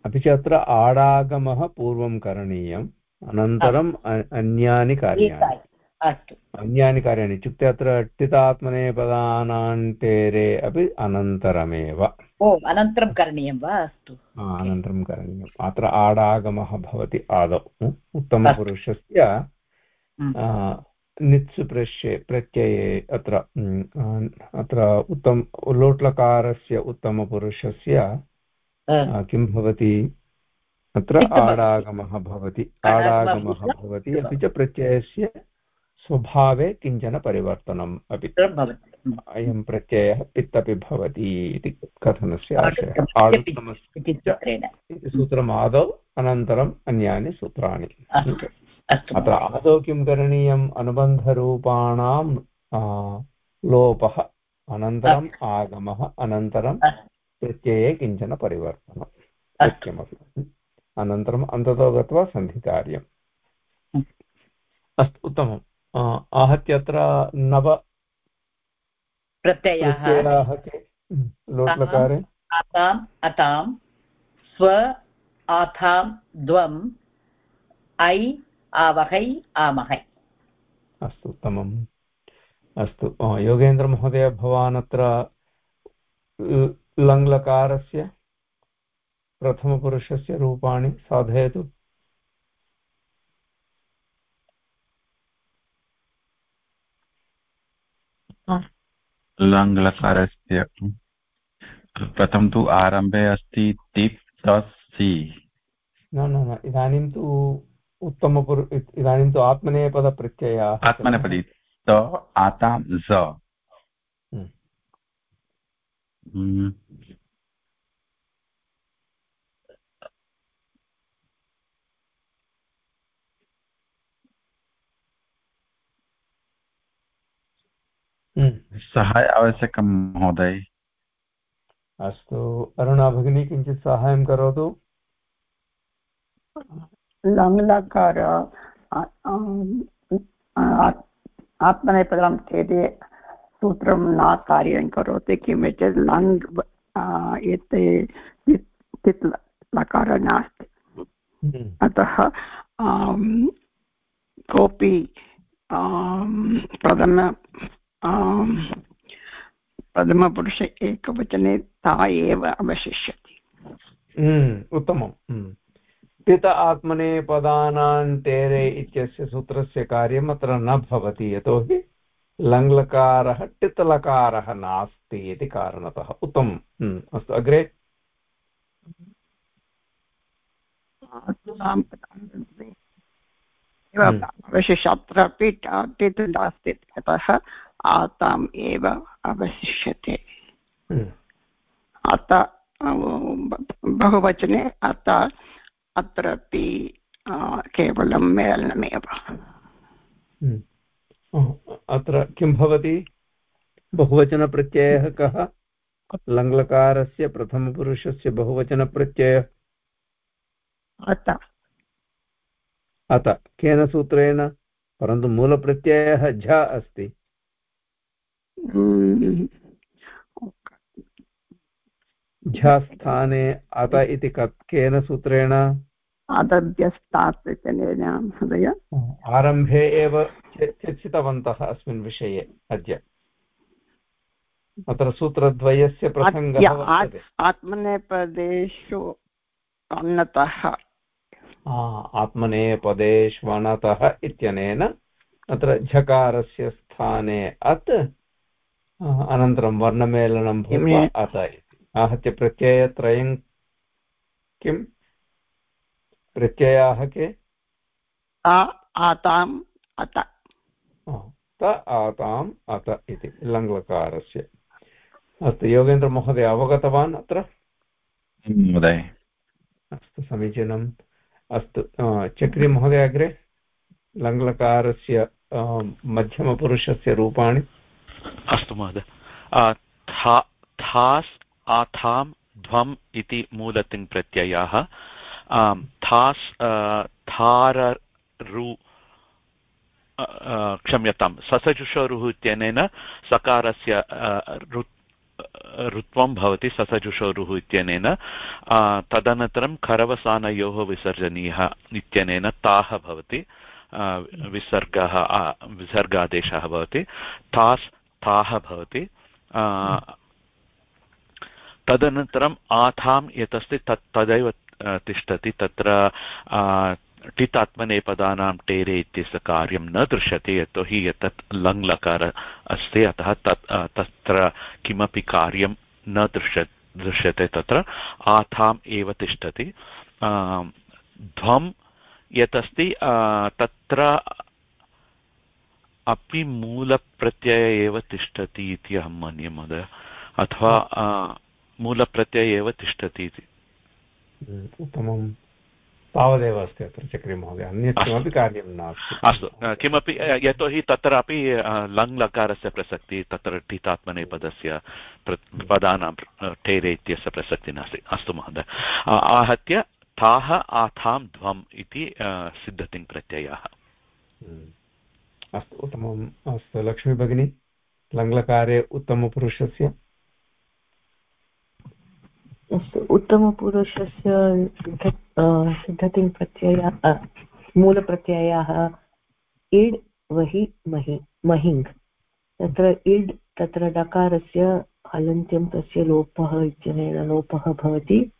अपि च अत्र आडागमः पूर्वं करणीयम् अनन्तरम् अन्यानि कार्याणि। अस्तु। अन्यानि कार्याणि इत्युक्ते अत्र टितात्मनेपदानान्तेरे अपि अनन्तरमेव। ओ अनन्तरं करणीयं वा? अस्तु। अनन्तरं करणीयम्। अत्र आडागमः भवति आदौ। उत्तमपुरुषस्य नित्सु प्रश्ये प्रत्यये अत्र अत्र उत्तम लोट्लकारस्य उत्तमपुरुषस्य किं भवति? अत्र आडागमः भवति। आडागमः भवति अपि च प्रत्ययस्य स्वभावे किंचन परिवर्तनम् अपि अयं प्रत्ययः पित्तपि भवति इति कथनस्य आशयः। सूत्रम् आदौ अनन्तरम् अन्यानि सूत्राणि। अत्र आदौ किं करणीयम्? अनुबन्धरूपाणां लोपः अनन्तरम् आगमः अनन्तरं प्रत्यये किंचन परिवर्तनं सत्यमपि अनन्तरम् अन्ततो गत्वा सन्धिकार्यम्। अस्तु उत्तमम्। आहत्य अत्र नव प्रत्ययाः लोट्लकारे आताम् अतां स्व आथां द्वम् ऐ आवहै आमहै। अस्तु उत्तमम्। अस्तु योगेन्द्रमहोदय भवान् अत्र लङ्लकारस्य प्रथमपुरुषस्य रूपाणि साधयतु। लङ्लकारस्य प्रथम तु आरम्भे अस्ति तिप् तसि न न न इदानीं तु उत्तमपुर इदानीं तु आत्मनेपदप्रत्ययः। आत्मनेपदी त आतां ज। हम्म। हम्म। हम्म। सहाय आवश्यकं महोदय अस्तु अरुणा भगिनी किञ्चित् साहाय्यं करोतु लङ्लकार आत्मनेपदं चेत् सूत्रं न कार्यं करोति किमित्यत् लङ् एते तित् लकार नास्ति हम्म। अतः कोऽपि प्रथम प्रथमपुरुष एकवचने ता एव अवशिष्यति उत्तमं। पित आत्मने पदानां तेरे इत्यस्य सूत्रस्य कार्यम् अत्र न भवति यतोहि लङ्लकारः टितलकारः नास्ति इति कारणतः उत्तमम् अस्तु अग्रे अवशिष्यात्रापि टित् नास्ति अतः आताम् एव अवशिष्यते। हम्म। अत बहुवचने अत अत्रापि केवलं मेलनमेव। हम्म। अत्र किं भवति? बहुवचनप्रत्ययः कः? लङ्लकारस्य प्रथमपुरुषस्य बहुवचनप्रत्ययः। अत। अत। केन सूत्रेण? परन्तु मूलप्रत्ययः झ अस्ति। झस्थाने अत इति केन सूत्रेण? महोदय आरम्भे एव चर्चितवन्तः अस्मिन् विषये अद्य। अत्र सूत्रद्वयस्य प्रसङ्गः आत्मनेपदेषु अन्नतः आत्मनेपदेष्वणतः इत्यनेन अत्र झकारस्य स्थाने अत् अनन्तरं वर्णमेलनं भूत्वा अत इति आहत्य प्रत्ययत्रयं किम् प्रत्ययाः के आताम् अत त आताम् अत इति लङ्लकारस्य अस्तु योगेन्द्रमहोदय अवगतवान् अत्र महोदय अस्तु समीचीनम् अस्तु चक्री महोदय अग्रे लङ्लकारस्य मध्यमपुरुषस्य रूपाणि अस्तु महोदय। थास् आथां ध्वम् इति मूलतिङ् प्रत्ययाः। थास् थाररु क्षम्यतां ससजुषोरुः इत्यनेन सकारस्य ऋत्वं भवति ससजुषोरुः इत्यनेन। तदनन्तरं खरवसानयोः विसर्जनीयः इत्यनेन ताः भवति। विसर्गः विसर्गादेशः भवति। तास् ताः भवति। तदनन्तरम् आथां यत् अस्ति तत् तदैव तिष्ठति। तत्र टितात्मनेपदानां टेरे इत्यस्य कार्यं न दृश्यते, यतोहि एतत् लङ् लकार अस्ति। अतः तत् तत्र किमपि कार्यं न दृश्य, दृश्यते तत्र। आथाम् एव तिष्ठति। ध्वं यत् अस्ति तत्र अपि मूलप्रत्यय एव तिष्ठति इति अहं मन्ये महोदय। अथवा मूलप्रत्यय एव तिष्ठति इति। उत्तमं। तावदेव अस्ति अत्र चक्री महोदय। अन्यत् किमपि कार्यं नास्ति। अस्तु। किमपि यतोहि तत्रापि लङ् लकारस्य प्रसक्तिः तत्र टितात्मनेपदस्य पदानां ठेरे इत्यस्य प्रसक्तिः नास्ति। अस्तु महोदय। आहत्य ताः आथां ध्वम् इति सिद्धतिङ् प्रत्ययाः अस्तु, उत्तमम्। अस्तु, लक्ष्मी भगिनी, लङ्लकारे उत्तमपुरुषस्य। अस्तु, उत्तमपुरुषस्य सिद्धतिङ् प्रत्यय मूलप्रत्ययाः इड् वहि महि महिङ् तत्र इड् तत्र डकारस्य हलन्त्यं तस्य लोपः इत्यनेन लोपः भवति।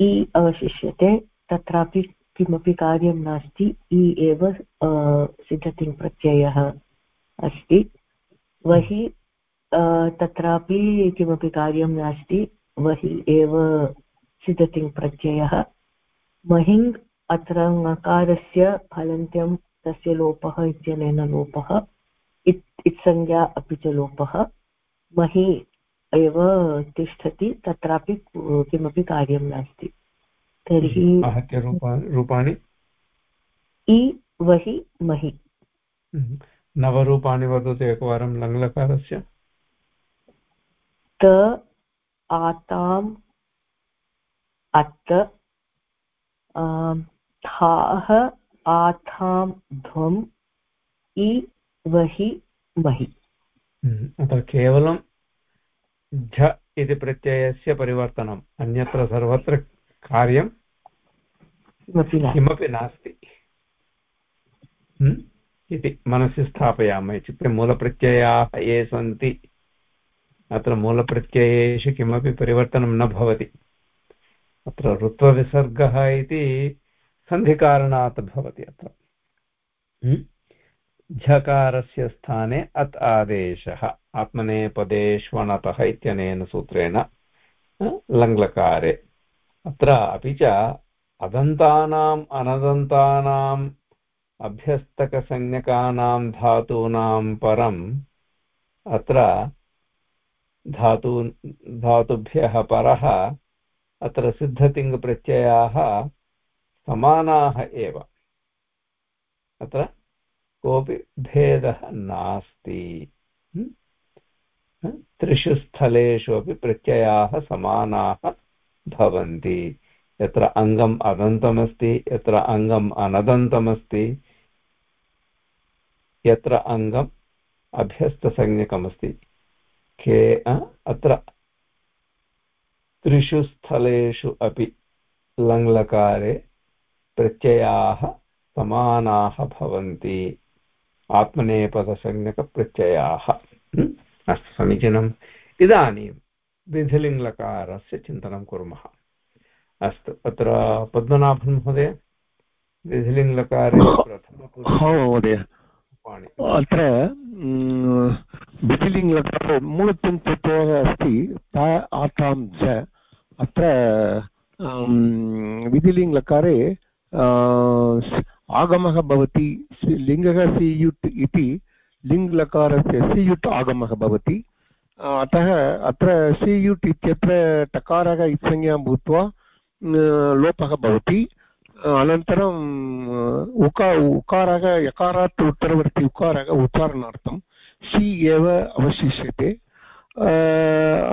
इ अवशिष्यते, तत्रापि किमपि कार्यं नास्ति, इ एव सिद्धतिङ् प्रत्ययः अस्ति। वहि तत्रापि किमपि कार्यं नास्ति, वहि एव सिद्धतिङ् प्रत्ययः। महिङ् अत्र ङकारस्य फलन्त्यं, तस्य लोपः इत्यनेन लोपः, इत्, इत्संज्ञा अपि च लोपः। महि एव तिष्ठति, तत्रापि किमपि कार्यं नास्ति। तर्हि रूपाणि। इ वहि महि। हम्म। नवरूपाणि वदतु एकवारं लङ्लकारस्य। त आताम् अत् थाः आथां ध्वम् इ वहि महि। हम्म, अत्र केवलं झ इति प्रत्ययस्य परिवर्तनम् अन्यत्र सर्वत्र कार्यं किमपि नास्ति। हम्म, इति मनसि स्थापयामः इत्युक्ते मूलप्रत्ययाः ये सन्ति अत्र मूलप्रत्ययेषु किमपि परिवर्तनं न भवति। अत्र ऋत्वविसर्गः इति सन्धिकारणात् भवति अत्र। झकारस्य स्थाने अत् आदेशः आत्मनेपदेष्वणतः इत्यनेन सूत्रेण लङ्लकारे। अत्र अपि च अदन्तानाम् अनदन्तानाम् अभ्यस्तकसंज्ञकानां धातूनां परम् अत्र धातू धातुभ्यः परः अत्र सिद्धतिङ्प्रत्ययाः समानाः एव। अत्र कोऽपि भेदः नास्ति। त्रिषु स्थलेषु अपि प्रत्ययाः समानाः भवन्ति। यत्र अङ्गम् अदन्तमस्ति यत्र अङ्गम् अनदन्तमस्ति, यत्र अङ्गम् अभ्यस्तसंज्ञकमस्ति। के अत्र त्रिषु स्थलेषु अपि लङ्लकारे प्रत्ययाः समानाः भवन्ति। आत्मनेपदसंज्ञकप्रत्ययाः। अस्तु, समीचीनम्। इदानीं विधिलिङ्लकारस्य चिन्तनं कुर्मः। अस्तु अत्र पद्मनाभन् महोदय विधिलिङ्लकारे महोदय। अत्र विधिलिङ्गलकारे मूलतिङ् प्रत्ययः अस्ति ता आतां च अत्र विधिलिङ्गलकारे आगमः भवति लिङ्गः सियुट् इति लिङ्गलकारस्य सियुट् आगमः भवति। अतः अत्र सियुट् इत्यत्र टकारः इत्संज्ञा भूत्वा लोपः भवति। अनन्तरम् उका, उकारः, यकारात् उत्तरवर्ति उकारः, उच्चारणार्थं सि एव अवशिष्यते।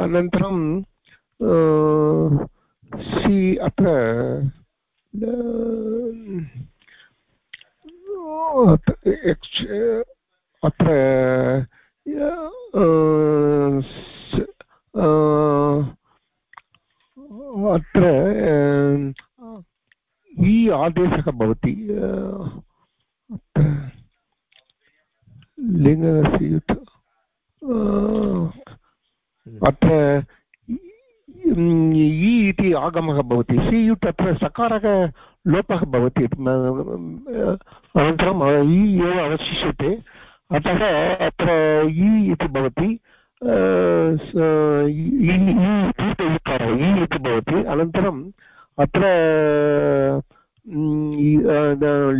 अनन्तरं सि अत्र अत्र अत्र इ आदेशः भवति लिङ्गस्य युत् अत्र इ इति आगमः भवति सि युट् अत्र सकारः लोपः भवति अनन्तरम् इ एव अवशिष्यते अतः अत्र इ इति भवति इ इति भवति। अनन्तरम् अत्र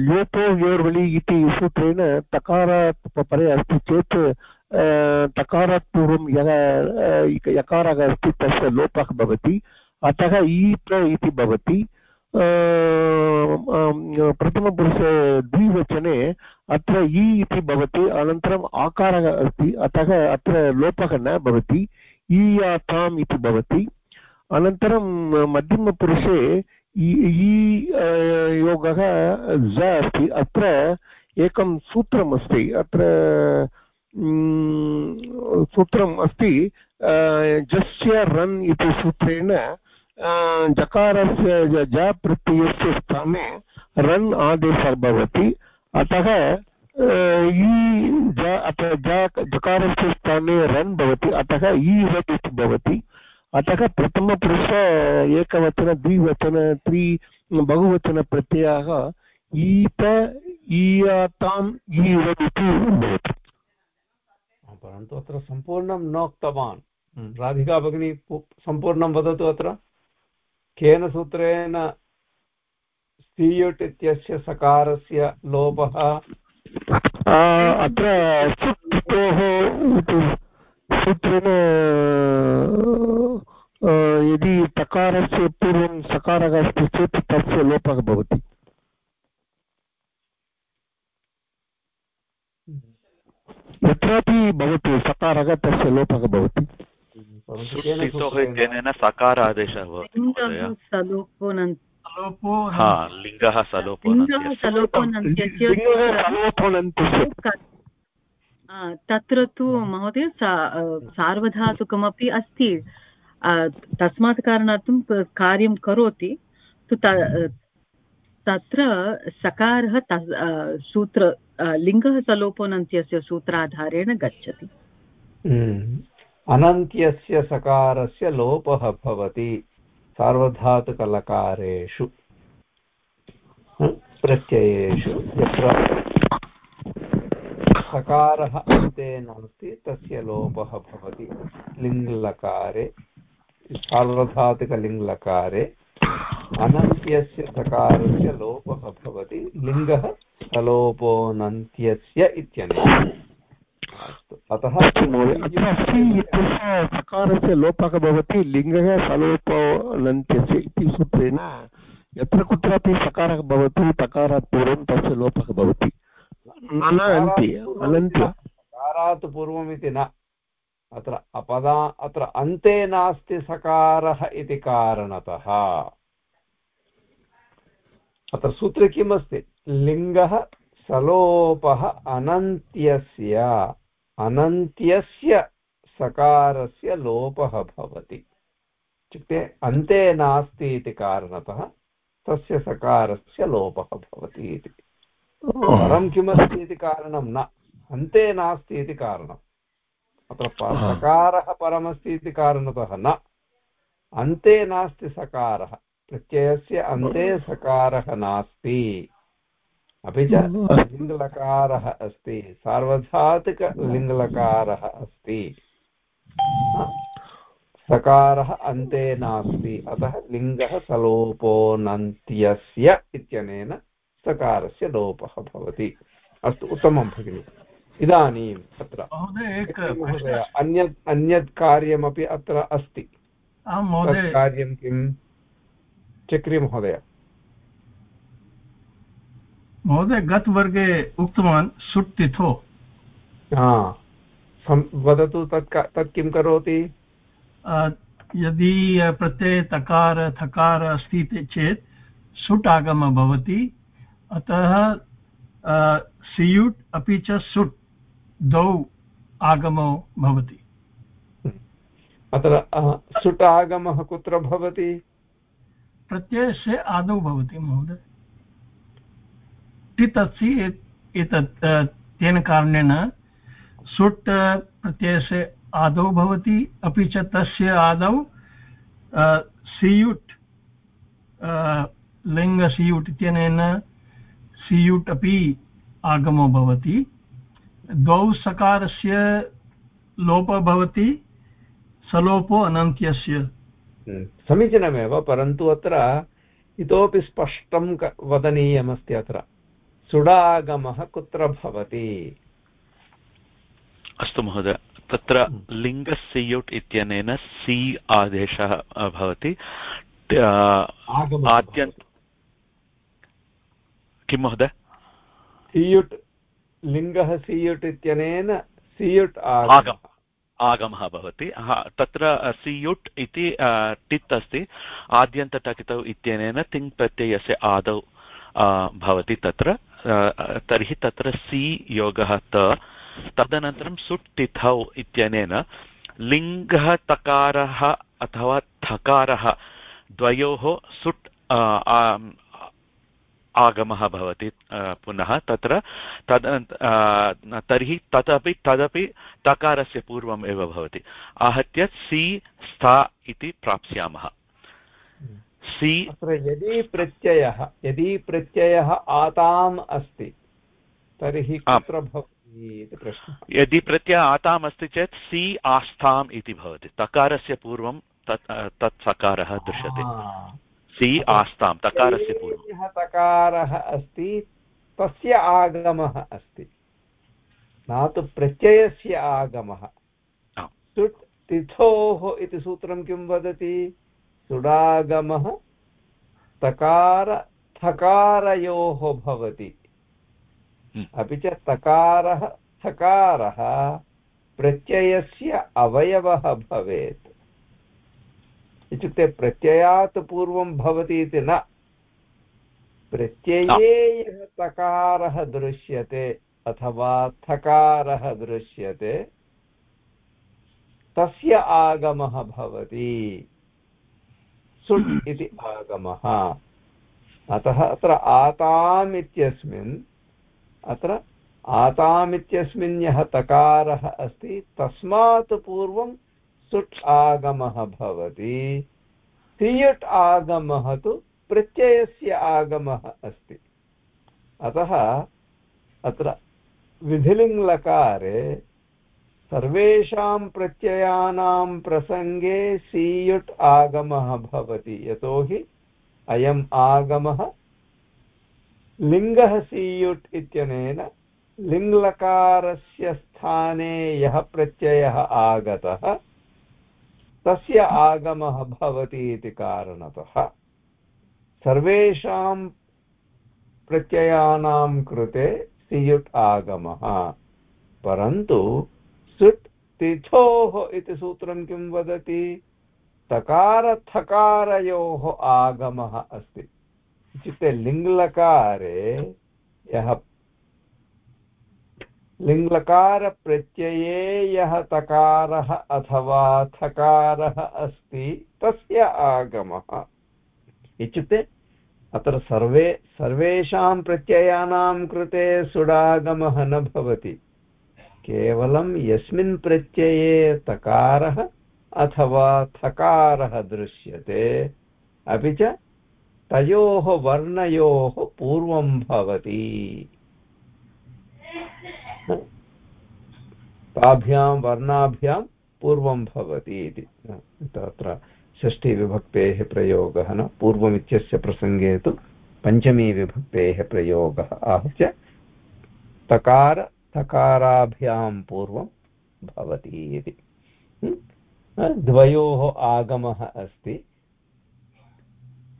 लोपो योर्वलि इति सूत्रेण तकारात् परे अस्ति चेत् तकारात् पूर्वं यः यकारः अस्ति तस्य लोपः भवति। अतः ईप् इति भवति। प्रथमपुरुषे अत्र इ इति भवति, अनन्तरम् आकारः अस्ति, अतः अत्र लोपः न भवति ईयाताम् इति भवति। अनन्तरं मध्यमपुरुषे इ योगः ज अस्ति, अत्र एकं सूत्रमस्ति अत्र सूत्रम् अस्ति जस्य रन् इति सूत्रेण जकारस्य ज प्रत्ययस्य स्थाने रन् आदेशः भवति। अतः अत्र जकारस्य स्थाने रन् भवति अतः रट् इति भवति। अतः प्रथमपुरुष एकवचन द्विवचन त्रि बहुवचनप्रत्ययाः ईत ईयाताम् ईवत् इति भवति। परन्तु अत्र सम्पूर्णं नोक्तवान् हम्म, राधिका भगिनी सम्पूर्णं वदतु अत्र। केन सूत्रेण स्त्रीयुट् इत्यस्य सकारस्य लोपः अत्र सूत्रेण यदि तकारस्य पूर्वं सकारः अस्ति चेत् तस्य लोपः भवति। यत्रापि भवतु सकारः तस्य लोपः भवति। सकार आदेशः लिङ्गः सलोपो तत्र तु महोदय सार्वधातुकमपि अस्ति। तस्मात् कारणार्थं कार्यं करोति। तु तत्र सकारः सूत्र लिङ्गः सलोपोनन्त्यस्य सूत्राधारेण गच्छति। हम्म। अनन्त्यस्य सकारस्य लोपः भवति। सार्वधातुकलकारेषु प्रत्ययेषु यत्र सकारः अन्ते नास्ति, तस्य लोपः भवति। लिङ्लकारे सार्वधातुकलिङ्लकारे अनन्त्यस्य सकारस्य लोपः भवति। लिङ्गः सलोपोऽनन्त्यस्य इत्यनेन। अस्तु। अतः सकारस्य लोपः भवति लिङ्गः सलोपोऽनन्त्यस्य इति सूत्रेण यत्र कुत्रापि सकारः भवति तकारात् पूर्वं तस्य लोपः भवति। सकारात् पूर्वमिति न। अत्र अपदा अत्र अन्ते नास्ति सकारः इति कारणतः। अत्र सूत्रे किम् अस्ति लिङ्गः सलोपः अनन्त्यस्य। अनन्त्यस्य सकारस्य लोपः भवति। इत्युक्ते अन्ते नास्ति इति कारणतः तस्य सकारस्य लोपः भवति इति। परं किमस्ति इति कारणं न। अन्ते नास्ति इति कारणम्। अत्र सकारः परमस्ति इति कारणतः न। अन्ते नास्ति सकारः। प्रत्ययस्य अन्ते सकारः नास्ति। अपि च लिङ्गलकारः अस्ति सार्वधातुकलिङ्गलकारः अस्ति। सकारः अन्ते नास्ति अतः लिङ्गः सलोपोऽनन्त्यस्य इत्यनेन सकारस्य लोपः भवति। अस्तु उत्तमं भगिनि। इदानीम् अत्र अन्यत् अन्यत् कार्यमपि अत्र अस्ति। कार्यं किं? चक्री महोदय। महोदय गतवर्गे उक्तवान् सुट् तिथो वदतु तत् तत् किं करोति? यदि प्रत्यये तकार थकार अस्ति चेत् सुट् आगमः भवति। अतः सियुट् अपि च सुट् द्वौ आगमो भवति। अत्र सुट् आगमः कुत्र भवति? प्रत्ययस्य आदौ भवति महोदय। टित् अस्ति एतत् तेन कारणेन सुट् प्रत्ययस्य आदौ भवति, अपि च तस्य आदौ सियुट् लिङ्गसियुट् इत्यनेन सियुट् अपि आगमो भवति। द्वौ सकारस्य लोपः भवति, सलोपो अनन्त्यस्य। समीचीनमेव, परन्तु अत्र इतोपि स्पष्टं वदनीयमस्ति अत्र। सुडागमः कुत्र भवति? अस्तु महोदय तत्र लिङ्गस्य युट् इत्यनेन सि आदेशः भवति. आद्यन्त किं महोदय? सियुट् लिङ्गः सियुट् इत्यनेन सियुट् आगम। आगमः भवति. तत्र सियुट् इति टित् अस्ति. आद्यन्तटकितौ इत्यनेन तिङ् प्रत्ययस्य आदौ भवति तत्र. तर्हि तत्र सि योगः त, तदनन्तरं सुट् तिथौ इत्यनेन लिङ्गः तकारः अथवा थकारः द्वयोः सुट् आगमः भवति पुनः तत्र तद् तर्हि तदपि तदपि तकारस्य पूर्वम् एव भवति। आहत्य सि स्था इति प्राप्स्यामः। सि अत्र यदि प्रत्ययः यदि प्रत्ययः आताम् अस्ति तर्हि कुत्र भवति इति प्रश्नः। यदि प्रत्यय आताम् अस्ति चेत् सि आस्थाम् इति भवति। तकारस्य पूर्वं तत् तत् सकारः दृश्यते। सि आस्तां तकारस्य पूर्वं यः तकारः अस्ति तस्य आगमः अस्ति। न तु प्रत्ययस्य आगमः। सुट् तिथोः इति सूत्रं किं वदति? सुडागमः तकार थकारयोः भवति। हम्म। अपि च तकारः थकारः प्रत्ययस्य अवयवः भवेत्। इत्युक्ते प्रत्ययात् पूर्वं भवति इति न। प्रत्यये यः तकारः दृश्यते अथवा थकारः दृश्यते तस्य आगमः भवति। सुट् इति आगमः अतः अत्र आताम् इत्यस्मिन् अत्र आताम् इत्यस्मिन् यः तकारः अस्ति, तस्मात् पूर्वं सुट् आगमः भवति। तियट् आगमः तु प्रत्ययस्य आगमः अस्ति। अतः अत्र विधिलिङ्लकारे सर्वेषां प्रत्ययानां प्रसङ्गे सीयुट् आगमः भवति। यतोहि अयम् आगमः लिङ्गः सीयुट् इत्यनेन लिङ्लकारस्य स्थाने यः प्रत्ययः आगतः, तस्य आगमः भवति इति कारणतः सर्वेषां प्रत्ययानां कृते सियुट् आगमः। परन्तु सुट् तिथोः इति सूत्रं किं वदति? तकारथकारयोः आगमः अस्ति। इत्युक्ते लिङ्लकारे यः लिङ्लकारप्रत्यये यः तकारः अथवा थकारः अस्ति, तस्य आगमः। इत्युक्ते अत्र सर्वे, सर्वेषां प्रत्ययानां कृते सुडागमः न भवति। केवलं यस्मिन् प्रत्यये तकारः अथवा थकारः दृश्यते, अपि च तयोः वर्णयोः पूर्वं भवति। ताभ्यां वर्णाभ्यां पूर्वं भवति इति। तत्र षष्ठीविभक्तेः प्रयोगः न, पूर्वमित्यस्य प्रसङ्गे तु पञ्चमीविभक्तेः प्रयोगः आहत्य तकार तकाराभ्यां पूर्वं भवति इति। द्वयोः आगमः अस्ति।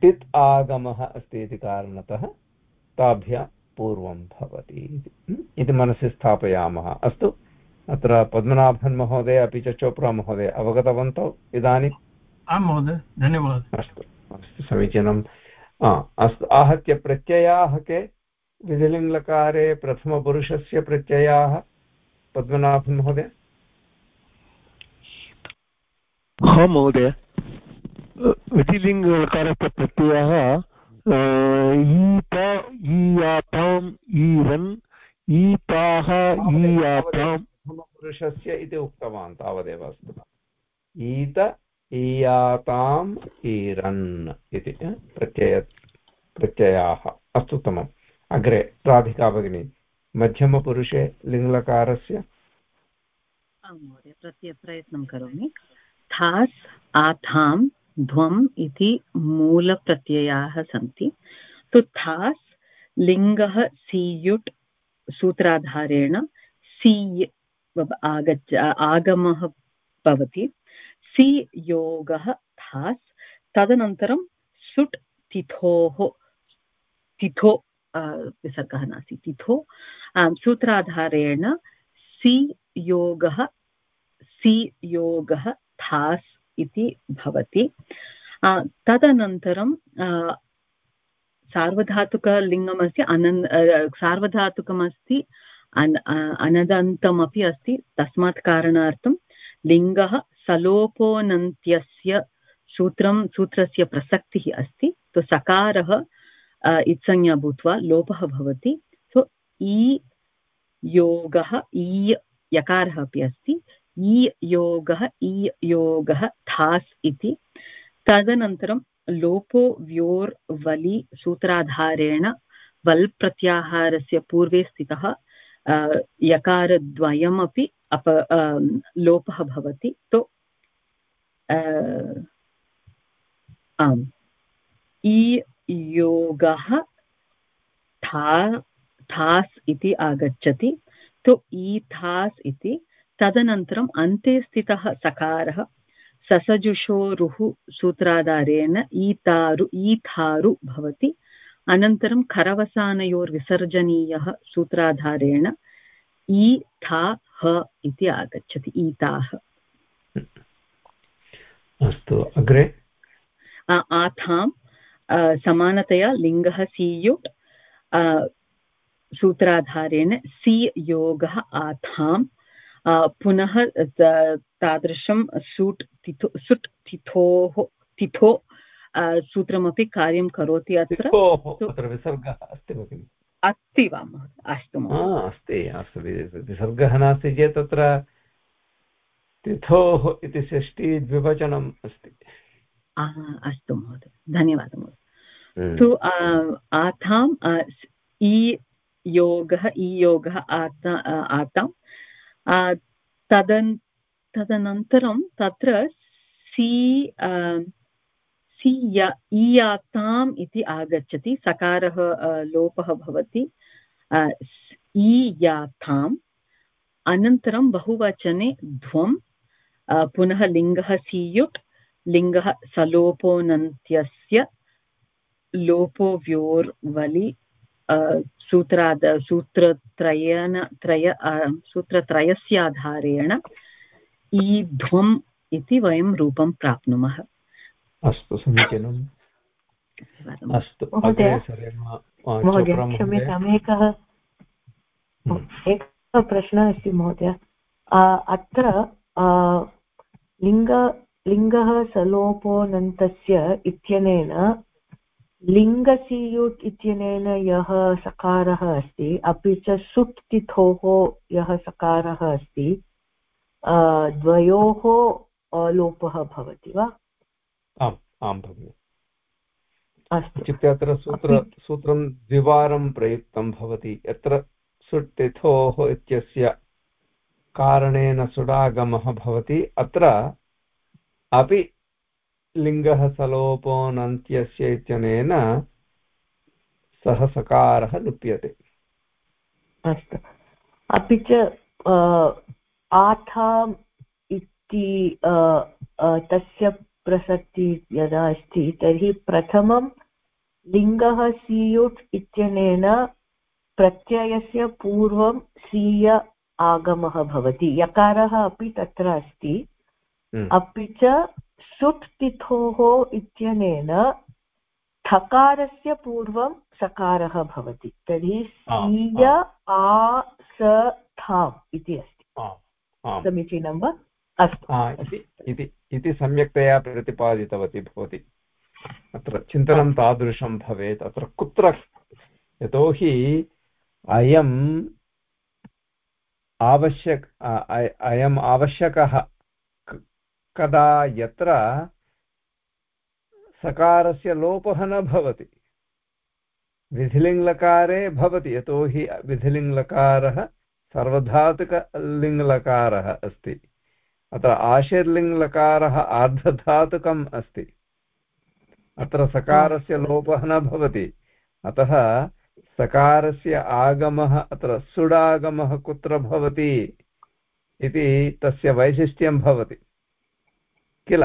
टित् आगमः अस्ति इति कारणतः ताभ्यां पूर्वं भवति इति। मनसि स्थापयामः। अस्तु अत्र पद्मनाभन् महोदय अपि च चोप्रा महोदय अवगतवन्तौ इदानीम् आं महोदय धन्यवादः। अस्तु अस्तु समीचीनम्। अस्तु आहत्य प्रत्ययाः के? विधिलिङ्गकारे प्रथमपुरुषस्य प्रत्ययाः। पद्मनाभन् महोदय। हा महोदय। विधिलिङ्गकारस्य प्रत्ययः ईत ईयाताम् ईरन् ईताः ईयाताम्। पुरुषस्य इति उक्तवान् तावदेव अस्तु। ईत ईयाताम् ईरन् इति प्रत्यय प्रत्ययाः। अस्तु उत्तमम्। अग्रे, राधिका भगिनी, मध्यमपुरुषे प्रत्य प्रयत्नं करोमि। थास् आथां ध्वम् इति मूलप्रत्ययाः सन्ति। तु थास्, लिङ्गः सीयुट् सूत्राधारेण सी आगच्छ, आगमः भवति। सि योगः थास्, तदनन्तरं सुट् तिथोः, तिथो विसर्गः नास्ति तिथो सूत्राधारेण सि योगः सि योगः थास् इति भवति तदनन्तरं सार्वधातुकलिङ्गमस्ति अनन् सार्वधातुकमस्ति अन् अनदन्तमपि अस्ति तस्मात् कारणार्थं लिङ्गः सलोपोनन्त्यस्य सूत्रं सूत्रस्य प्रसक्तिः अस्ति तु सकारः इत्संज्ञा भूत्वा लोपः भवति. सो इ योगः इ यकारः अपि अस्ति. इ योगः इ योगः थास् इति. तदनन्तरं लोपो व्योर् वलि सूत्राधारेण वल् प्रत्याहारस्य पूर्वे स्थितः यकारद्वयमपि अप लोपः भवति. तो आम्. इ योगः था थास् इति आगच्छति। तु ईथास् इति तदनन्तरम् अन्ते स्थितः सकारः ससजुषोरुः सूत्राधारेण ईतारु ईथारु भवति। अनन्तरं खरवसानयोर्विसर्जनीयः सूत्राधारेण ईथा ह इति आगच्छति ईताः। अस्तु अग्रे? आथां समानतया लिङ्गः सीयुट् सूत्राधारेण सी योगः आथां पुनः तादृशं सूट् तिथो सुट् तिथोः तिथो सूत्रमपि कार्यं करोति अत्र विसर्गः अस्ति भगिनि अस्ति वा अस्तु अस्ति अस्तु विसर्गः नास्ति चेत् तत्र तिथोः इति षष्ठी अस्ति अस्तु महोदय धन्यवादः महोदय तु आताम् इ योगः इ आता आतां तदन् तदनन्तरं तत्र सी सी ईयाताम् इति आगच्छति सकारः लोपः भवति ईयाताम् अनन्तरं बहुवचने ध्वं पुनः लिङ्गः सीयुट् लिङ्गः सलोपोनन्त्यस्य लोपो व्योर्वलि सूत्राद सूत्रत्रयेन त्रय सूत्रत्रयस्य आधारेण ईध्वम् इति वयं रूपं प्राप्नुमः। अस्तु समीचीनम्। अस्तु महोदय क्षम्यताम् एकः हम्म। एकः प्रश्नः अस्ति महोदय। अत्र लिङ्ग लिङ्गः सलोपोनन्तस्य इत्यनेन लिङ्गसीयुट् इत्यनेन यः सकारः अस्ति अपि च सुट् तिथोः यः सकारः अस्ति द्वयोः लोपः भवति वा? आम् आं भगिनि। अस्तु। इत्युक्ते अत्र सूत्र सूत्रं द्विवारं प्रयुक्तं भवति। यत्र सुट् तिथोः इत्यस्य कारणेन सुडागमः भवति अत्र अपि लिङ्गः सलोपोनन्त्यस्य इत्यनेन सः सकारः लुप्यते। अस्तु। अपि च आथाम् इति तस्य प्रसक्ति यदा अस्ति तर्हि प्रथमं लिङ्गः सीयुट् इत्यनेन प्रत्ययस्य पूर्वं सीय आगमः भवति। यकारः अपि तत्र अस्ति। हम्म। अपि च सुट् तिथोः इत्यनेन थकारस्य पूर्वं सकारः भवति। तर्हि सीय आ स थाम् इति अस्ति। समीचीनं वा? अस्तु। इति सम्यक्तया प्रतिपादितवती भवती। अत्र चिन्तनं तादृशं भवेत्। अत्र कुत्र यतोहि अयम् आवश्यक अयम् आवश्यकः कदा यत्र सकारस्य लोपः न भवति। विधिलिङ्लकारे भवति यतोहि विधिलिङ्लकारः सर्वधातुकलिङ्लकारः अस्ति। अत्र आशीर्लिङ्लकारः आर्धधातुकम् अस्ति। अत्र सकारस्य लोपः न भवति। अतः सकारस्य आगमः अत्र सुडागमः कुत्र भवति इति तस्य वैशिष्ट्यं भवति। किल?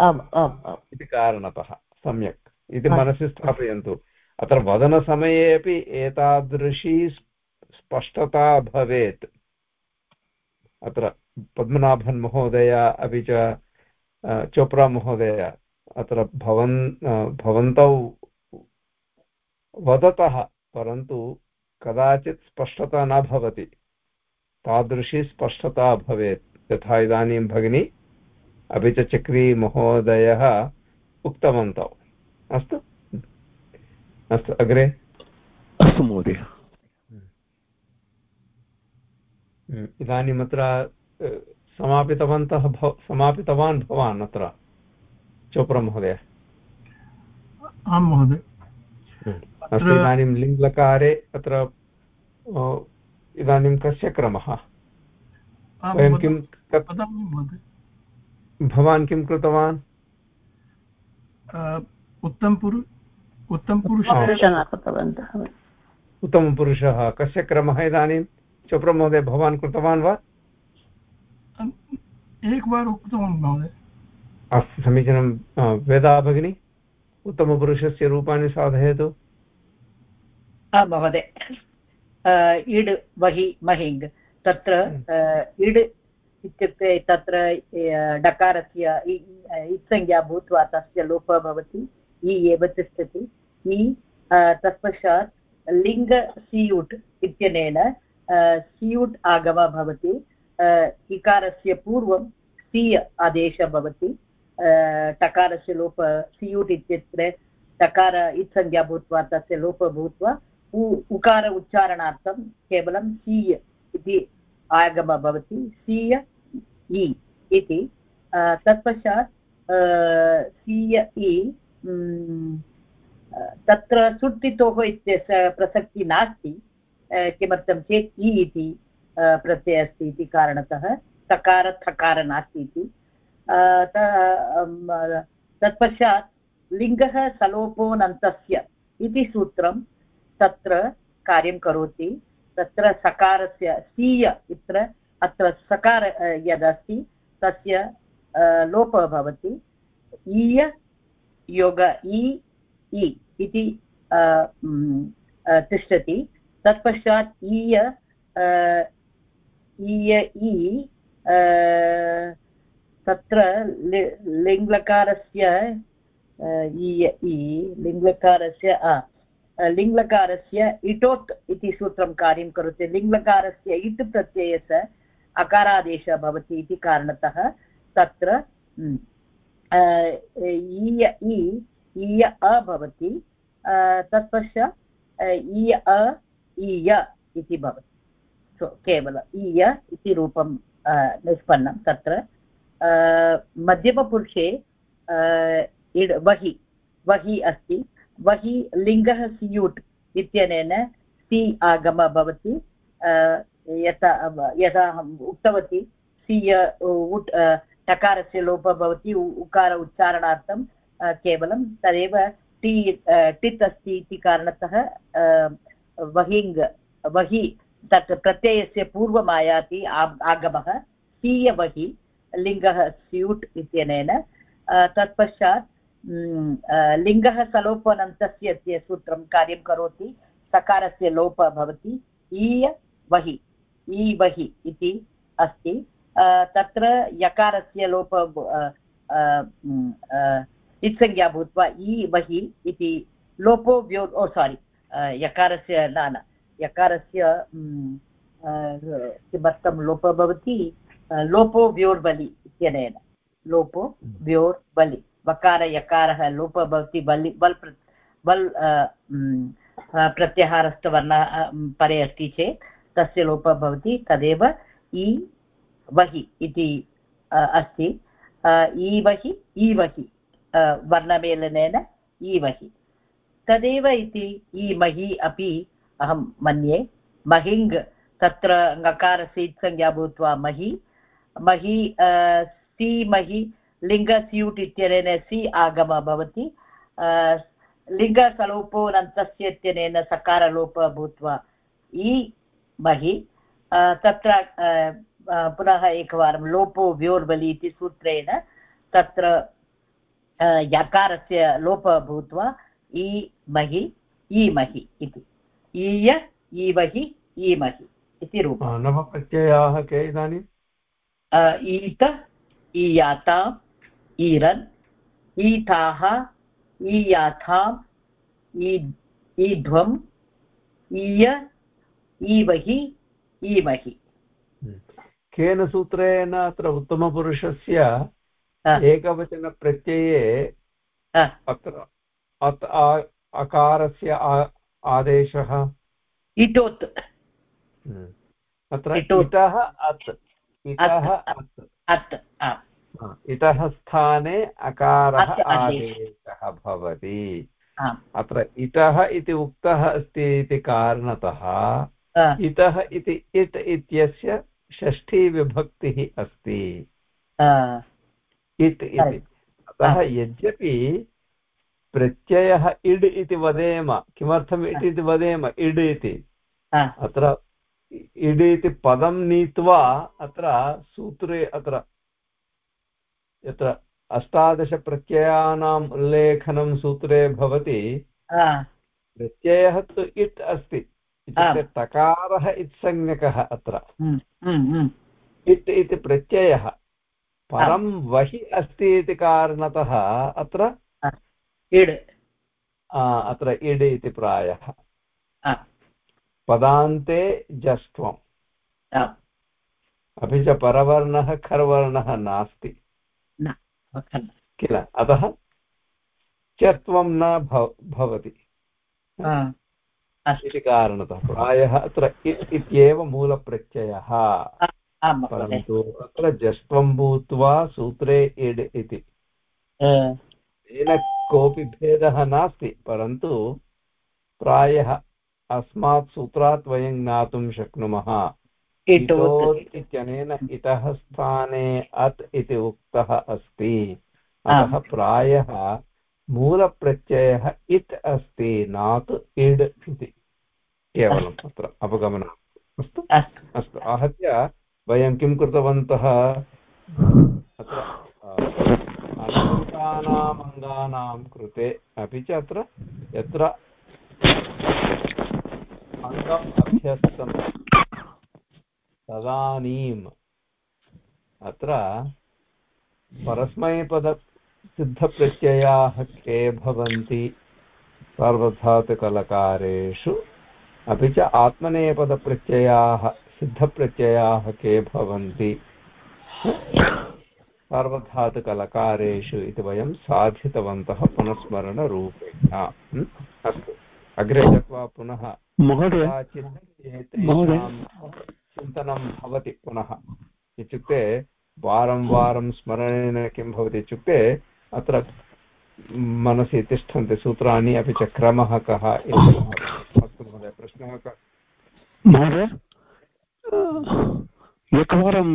आम् आम् इति कारणतः सम्यक्। इति मनसि स्थापयन्तु। अत्र वदनसमये अपि एतादृशी स्पष्टता भवेत्। अत्र पद्मनाभन् महोदय अपि च चोप्रा महोदय अत्र भवन् भवन्तौ वदतः परन्तु कदाचित् स्पष्टता न भवति। तादृशी स्पष्टता भवेत्। यथा इदानीं भगिनी अपि च चक्रीमहोदयः उक्तवन्तौ। अस्तु। अस्तु अग्रे? अस्तु महोदय। हम्म, इदानीम् अत्र समापितवन्तः भव समापितवान् भवान् अत्र? चोप्रा महोदय। आं महोदय। अस्तु इदानीं लिङ्लकारे अत्र इदानीं कस्य क्रमः? वयं किं भवान् किं कृतवान्? उत्तमपुरु उत्तमपुरुषः उत्तमपुरुषः कस्य क्रमः इदानीं? चोप्रमहोदय भवान् कृतवान् वा? एकवारम् उक्तवान् महोदय। अस्तु समीचीनं वेदा भगिनी उत्तमपुरुषस्य रूपाणि साधयतु। महोदय। इड् वहि महिङ् तत्र इड् इत्युक्ते तत्र डकारस्य इत्संज्ञा भूत्वा तस्य लोपः भवति, इ एव तिष्ठति इ तत्पश्चात् लिङ्ग सियुट् इत्यनेन सियुट् आगमः भवति इकारस्य पूर्वं सि आदेशः भवति टकारस्य लोप सियुट् इत्यत्र, टकार इत्संज्ञा भूत्वा तस्य लोप भूत्वा, उ, उकार उच्चारणार्थं केवलं सीय इति आगमः भवति। सीय इ इति तत्पश्चात् सीय इ तत्र सुट्टितोः इत्यस्य प्रसक्तिः नास्ति किमर्थं चेत् इ इति प्रत्ययः अस्ति इति कारणतः, तकार, थकार नास्ति इति। तत्पश्चात् लिङ्गः सलोपोऽनन्तस्य इति सूत्रं तत्र कार्यं करोति, तत्र सकारस्य सीय इत्र अत्र सकार यदस्ति, तस्य लोपः भवति। ईय, योग इ इ, इति तिष्ठति। तत्पश्चात् ईय ईय इ तत्र लिङ्लकारस्य लिङ्लकारस्य लिङ्लकारस्य इटोत् इति सूत्रं कार्यं करोति। लिङ्लकारस्य इट् प्रत्ययस्य अकारादेशः भवति इति कारणतः तत्र ईय इ ईय अ भवति तत्पश्चात् ईय अ ईय इति भवति। सो, केवल ईय इति रूपं निष्पन्नं तत्र। मध्यमपुरुषे इड्, वहि वहि अस्ति। वहि लिङ्गः सियूट् इत्यनेन सि आगमः भवति। यथा यथा अहम् उक्तवती सीय उट् टकारस्य लोपः भवति उकार उच्चारणार्थं केवलं तदेव टि टित् अस्ति इति कारणतः वहिङ् वहि, तत् प्रत्ययस्य पूर्वम् आयाति आगमः सीयवहि लिङ्गः स्यूट् इत्यनेन तत्पश्चात् लिङ्गः सलोपनन्तस्य सूत्रं कार्यं करोति, सकारस्य लोपः भवति, ईय वहि। ई वहि इति अस्ति। तत्र यकारस्य लोप इत्संज्ञा भूत्वा इ वहि इति लोपो व्यो, ओ सारि यकारस्य, न न, यकारस्य किमर्थं लोपः भवति? लोपो व्योर्बलि इत्यनेन। लोपो व्योर्बलि। वकार यकारः लोपः भवति, बलि, बल् बल् प्रत्याहारस्थवर्ण परे अस्ति चेत्। तस्य लोपः भवति, तदेव इ वहि इति अस्ति। ईवहि ईवहि वर्णमेलनेन ईवहि तदेव इति ईमहि अपि अहं मन्ये। महिङ् तत्र ङकारस्य इत्संज्ञा भूत्वा महि। महि सि महि लिङ्गस्यूट् इत्यनेन सि आगमः भवति। लिङ्गसलोपोनन्तस्य इत्यनेन सकारलोपः भूत्वा इ महि तत्र पुनः एकवारं लोपो व्योर्बलि इति सूत्रेण तत्र यकारस्य लोपः भूत्वा इ महि ईमहि इति। ईय ईवहि ईमहि इति रूपं नवप्रत्ययाः के इदानीम् ईत ईयाताम् ईरन् ईताः ईयाथाम् ईध्वम् ईय ईवहि ईमहि केन सूत्रेण अत्र उत्तमपुरुषस्य एकवचनप्रत्यये अत्र अकारस्य आदेशः इटोत्। अत्र इतः अत् इतः अत् इतः स्थाने अकारः आदेशः भवति अत्र इतः इति उक्तः अस्ति इति कारणतः इतः इति इट् इत्यस्य षष्ठीविभक्तिः अस्ति। इट् इति। अतः यद्यपि प्रत्ययः इड् इति वदेम किमर्थम् इट् इति वदेम? इड् इति। अत्र इड् इति पदं नीत्वा अत्र सूत्रे अत्र यत्र अष्टादशप्रत्ययानाम् उल्लेखनं सूत्रे भवति। प्रत्ययः तु इट् अस्ति। इत्युक्ते तकारः इत्संज्ञकः अत्र। हम्म, हम्म, हम्म। इट् इति प्रत्ययः। परं वहि अस्ति इति कारणतः अत्र इड्। अत्र इड् इति प्रायः। पदान्ते जस्त्वम्। अपि च परवर्णः खर्वर्णः नास्ति। किल? अतः चत्वं न भवति। इति कारणतः प्रायः अत्र इत्येव मूलप्रत्ययः। परन्तु अत्र जस्त्वं भूत्वा सूत्रे इड् इति। तेन कोऽपि भेदः नास्ति परन्तु प्रायः अस्मात् सूत्रात् वयं ज्ञातुं शक्नुमः। इत्यनेन इतः स्थाने अत् इति उक्तः अस्ति। अतः प्रायः मूलप्रत्ययः इत् अस्ति न तु इड् इति। केवलम् अत्र अवगमनम् अस्तु? अस्तु। आहत्य वयं किं कृतवन्तः? अत्र अनन्तानाम् अङ्गानां कृते अपि च अत्र यत्र अङ्गम् अभ्यस्तं तदानीम् अत्र परस्मैपद सिद्धप्रत्ययाः के भवन्ति सार्वधातुकलकारेषु। अपि च आत्मनेपदप्रत्ययाः सिद्धप्रत्ययाः के भवन्ति। सार्वधातुकलकारेषु इति वयं साधितवन्तः पुनस्मरणरूपेण। अस्तु। अग्रे गत्वा पुनः चिन्तनं भवति पुनः। इत्युक्ते वारं वारं स्मरणेन किं भवति इत्युक्ते अत्र मनसि तिष्ठन्ति सूत्राणि, अपि च क्रमः कः? अस्तु महोदय, प्रश्नः कः? महोदय एकवारं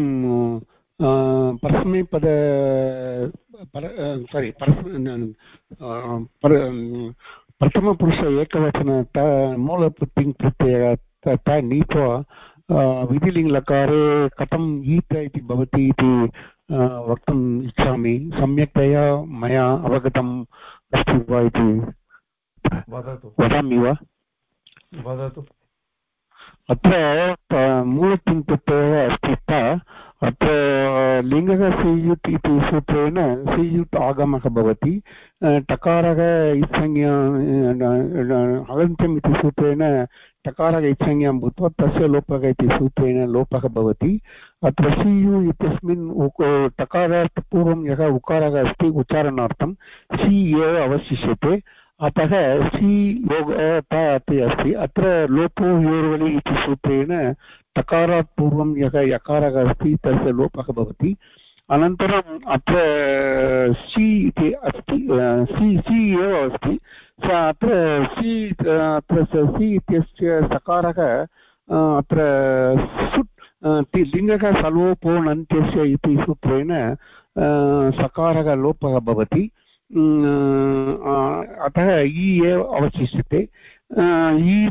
परस्मैपद सारि प्रथमपुरुष एकवचन मूलपुत्तिङ् प्रत्यय नीत्वा विधिलिङ्गलकारे कथम् ईत इति भवति इति वक्तुम् इच्छामि। सम्यक्तया मया अवगतम् अस्ति वा इति वदामि वा? वदतु। अत्र मूलतिङ्प्रत्ययः अस्ति अत्र लिङ्गः सीयुट् इति सूत्रेण सीयुट् आगमः भवति। टकारः इत्संज्ञा हलन्त्यम् इति सूत्रेण टकारः इत्संज्ञां भूत्वा तस्य लोपः इति सूत्रेण लोपः भवति। अत्र सीयु इत्यस्मिन् टकारात् पूर्वं यः उकारः अस्ति, उच्चारणार्थं सि एव अवशिष्यते। अतः सि योग अपि अस्ति। अत्र लोपो योर्वलि इति सूत्रेण तकारात् पूर्वं यः यकारः अस्ति, तस्य लोपः भवति। अनन्तरम् अत्र सि इति अस्ति सि सि एव अस्ति। स अत्र सि अत्र सि इत्यस्य सकारः अत्र सुट् लिङ्गः सलोपोनन्त्यस्य इति सूत्रेण सकारः लोपः भवति। अतः इ एव अवशिष्यते। इ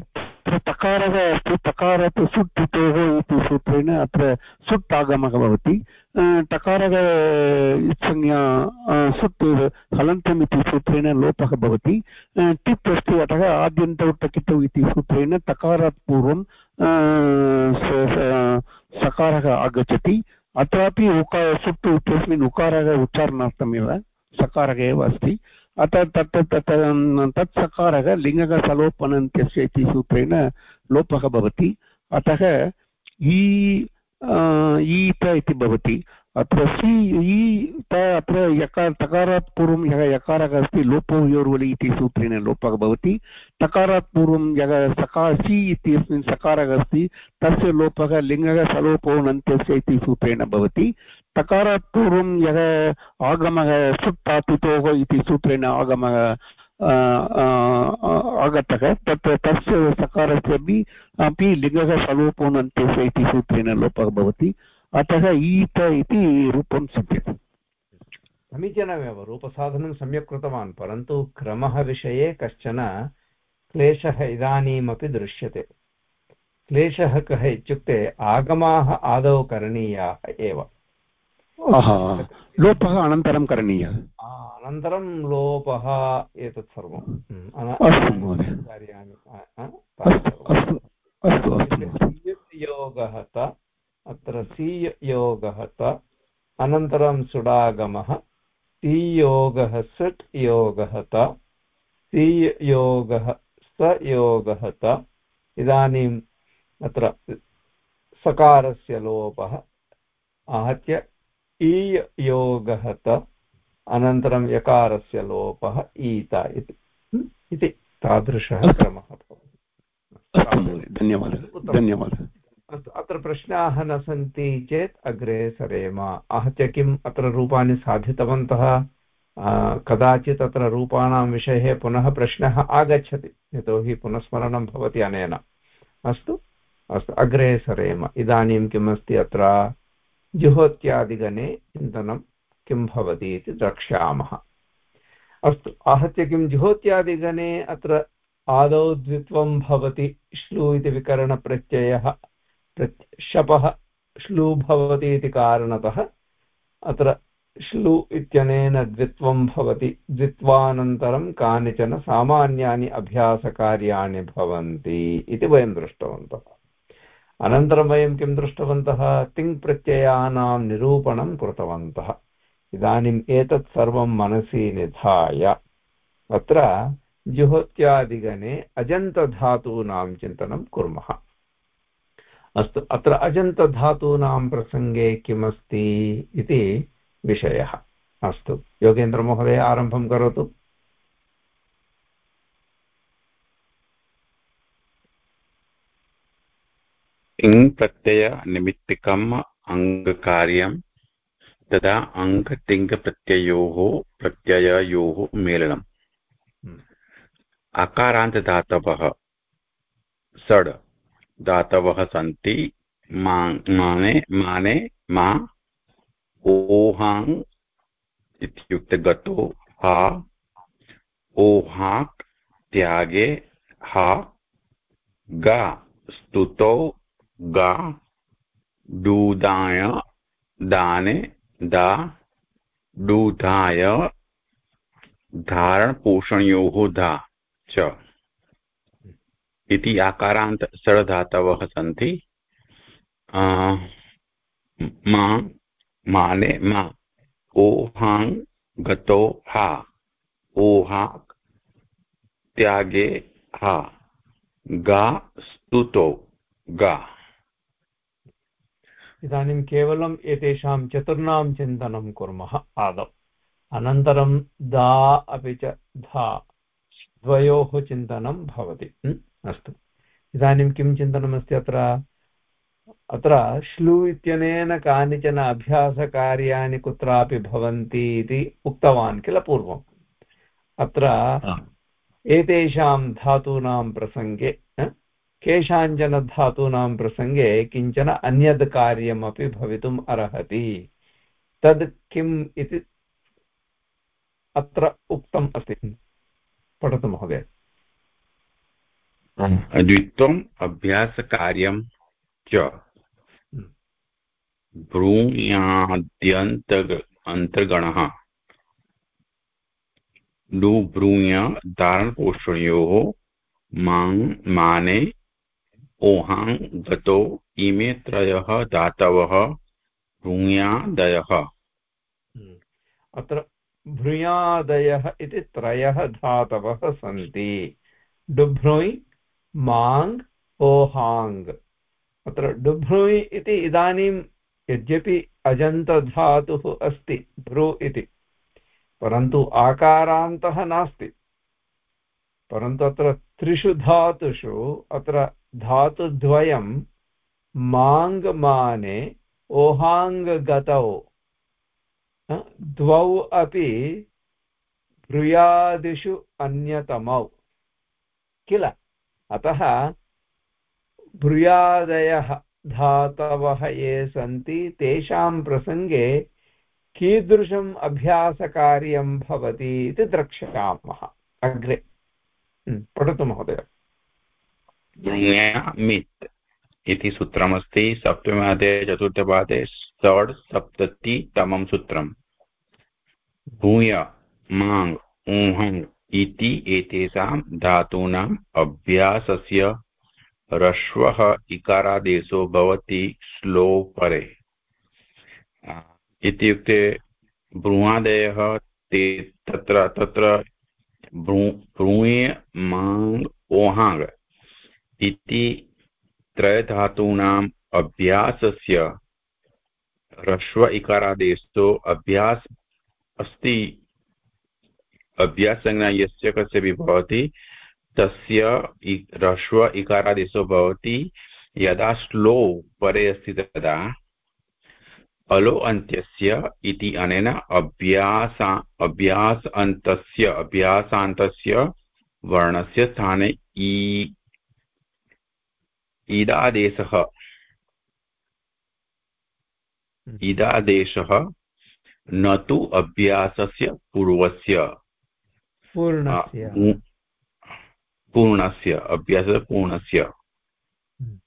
तकारः अस्ति तकारात् सुट् इतोः इति सूत्रेण अत्र सुट् आगमः भवति टकारः संज्ञा सुट् हलन्तम् इति सूत्रेण लोपः भवति टिप् अस्ति अतः आद्यन्तौ टकितौ इति सूत्रेण तकारात् पूर्वं सकारः आगच्छति अत्रापि उकार सुट् इत्यस्मिन् उकारः उच्चारणार्थमेव सकारः एव अस्ति अतः तत् तत् तत् सकारः लिङ्गः इति सूत्रेण लोपः भवति। अतः इ ईत इति भवति। अत्र सि, ईत अत्र यकार तकारात् पूर्वं यः यकारः अस्ति, लोपो योर्वलि इति सूत्रेण लोपः भवति। तकारात् पूर्वं यः सकार सि इत्यस्मिन् सकारः अस्ति, तस्य लोपः लिङ्गः इति सूत्रेण भवति। तकारात् पूर्वं यः आगमः सुट्टापितोः इति सूत्रेण आगमः आगतः तत् तस्य सकारस्य अपि अपि लिङ्गः सलोपोनन्त्यस्य इति सूत्रेण लोपः भवति। अतः ईत इति रूपं सिद्ध्यति समीचीनमेव, रूपसाधनं सम्यक् कृतवान्, परन्तु क्रमः विषये कश्चन क्लेशः इदानीमपि दृश्यते। क्लेशः कः इत्युक्ते, आगमाः आदौ करणीयाः एव। लोपः अनन्तरं करणीयः। अनन्तरं लोपः एतत् सर्वं। योगः त अत्र सीयोगः त अनन्तरं सुडागमः सीयोगः सट् योगः त सीयोगः स योगः त इदानीम् अत्र सकारस्य लोपः आहत्य ईय योगः त अनन्तरं यकारस्य लोपः ईत इति। इति तादृशः क्रमः भवति। धन्यवादः धन्यवादः। अस्तु अत्र प्रश्नाः न सन्ति चेत् अग्रे सरेम। आहत्य किम् अत्र रूपाणि साधितवन्तः? कदाचित् अत्र रूपाणां विषये पुनः प्रश्नः आगच्छति यतोहि पुनस्मरणं भवति अनेन। अस्तु? अस्तु अग्रे सरेम। इदानीं किमस्ति अत्र? जुहोत्यादिगणे चिन्तनं किं भवति इति द्रक्ष्यामः। अस्तु, आहत्य किं जुहोत्यादिगणे अत्र आदौ द्वित्वं भवति श्लू इति विकरणप्रत्ययः शपः श्लू भवति इति कारणतः अत्र श्लु इत्यनेन द्वित्वं भवति, द्वित्वानन्तरं कानिचन सामान्यानि अभ्यासकार्याणि भवन्ति इति वयं दृष्टवन्तः। अनन्तरं वयं किं दृष्टवन्तः? तिङ्प्रत्ययानां निरूपणं कृतवन्तः। इदानीम् एतत् सर्वं मनसि निधाय। अत्र जुहोत्यादिगणे अजन्तधातूनां चिन्तनं कुर्मः। अस्तु, अत्र अजन्तधातूनां प्रसङ्गे किमस्ति इति विषयः। अस्तु, योगेन्द्रमहोदय, आरम्भं करोतु। इङ् प्रत्ययनिमित्तिकम् अङ्गकार्यं तदा अङ्गतिङ्गप्रत्ययोः प्रत्यययोः मेलनम् हम्म। अकारान्तदातवः षड् दातवः सन्ति माने माने मा ओहाङ् इत्युक्ते गतो हा ओहाक् त्यागे हा गा स्तुतौ गा डूदाय दाने, दा डूधाय धारणपोषणयोः धा, च। इति आकारान्त षड्धातवः सन्ति। मा, माने, मा ओहाङ् गतो, हा ओहा त्यागे, हा, गा, स्तुतो, गा। इदानीं केवलम् एतेषां चतुर्णां चिन्तनं कुर्मः आदौ। अनन्तरं दा अपि च धा द्वयोः चिन्तनं भवति। अस्तु। इदानीं किं चिन्तनमस्ति अत्र? अत्र श्लू इत्यनेन कानिचन अभ्यासकार्याणि कुत्रापि भवन्ति इति उक्तवान् किल पूर्वम्। अत्र एतेषां धातूनां प्रसङ्गे केषाञ्चन धातूनां प्रसङ्गे किंचन अन्यद् कार्यमपि भवितुम् अर्हति। तद् किम् इति अत्र उक्तम् अस्ति। पठतु महोदय। द्वित्वम् अभ्यासकार्यं च ब्रूयाद्यन्त अन्तर्गणः। डु ब्रूय धारणपोषणयोः माने ओहाङ् गतो इमे त्रयः धातवः ब्रूयादयः अत्र भ्रूयादयः इति त्रयः धातवः सन्ति। डुभ्रूय् माङ्, ओहाङ्। अत्र डुभ्रूय् इति इदानीं यद्यपि अजन्तधातुः अस्ति इति। परन्तु आकारान्तः नास्ति। परन्तु अत्र त्रिषु धातुषु अत्र धातुद्वयं माङ्गमाने ओहाङ्गगतौ। द्वौ अपि भ्रूयादिषु अन्यतमौ। किल? अतः भ्रूयादयः धातवः ये सन्ति, तेषां प्रसङ्गे कीदृशम् अभ्यासकार्यं भवति इति द्रक्ष्यामः। अग्रे। पठतु महोदय। मित् इति सूत्रमस्ति सप्तमपादे चतुर्थपादे षड् सप्ततितमं सूत्रम्। भूय, माङ्, ऊहङ् इति एतेषां धातूनाम् अभ्यासस्य ह्रस्वः इकारादेशो भवति श्लो परे इत्युक्ते भ्रूवादयः ते तत्र तत्र भ्रूये माङ्, ओहाङ् इति त्रयधातूनाम् अभ्यासस्य ह्रस्व इकारादेशो अभ्यास अस्ति। अभ्याससंज्ञा यस्य कस्यपि भवति, तस्य ह्रस्व इकारादेशो भवति, यदा श्लो परे अस्ति तदा अलो अन्त्यस्य इति अनेन अभ्यासा, अभ्यास अन्तस्य, अभ्यासान्तस्य वर्णस्य स्थाने इ इदादेशः हम्म। इदादेशः न तु अभ्यासस्य पूर्वस्य। पूर्णस्य। पूर्णस्य अभ्यासपूर्णस्य हम्म।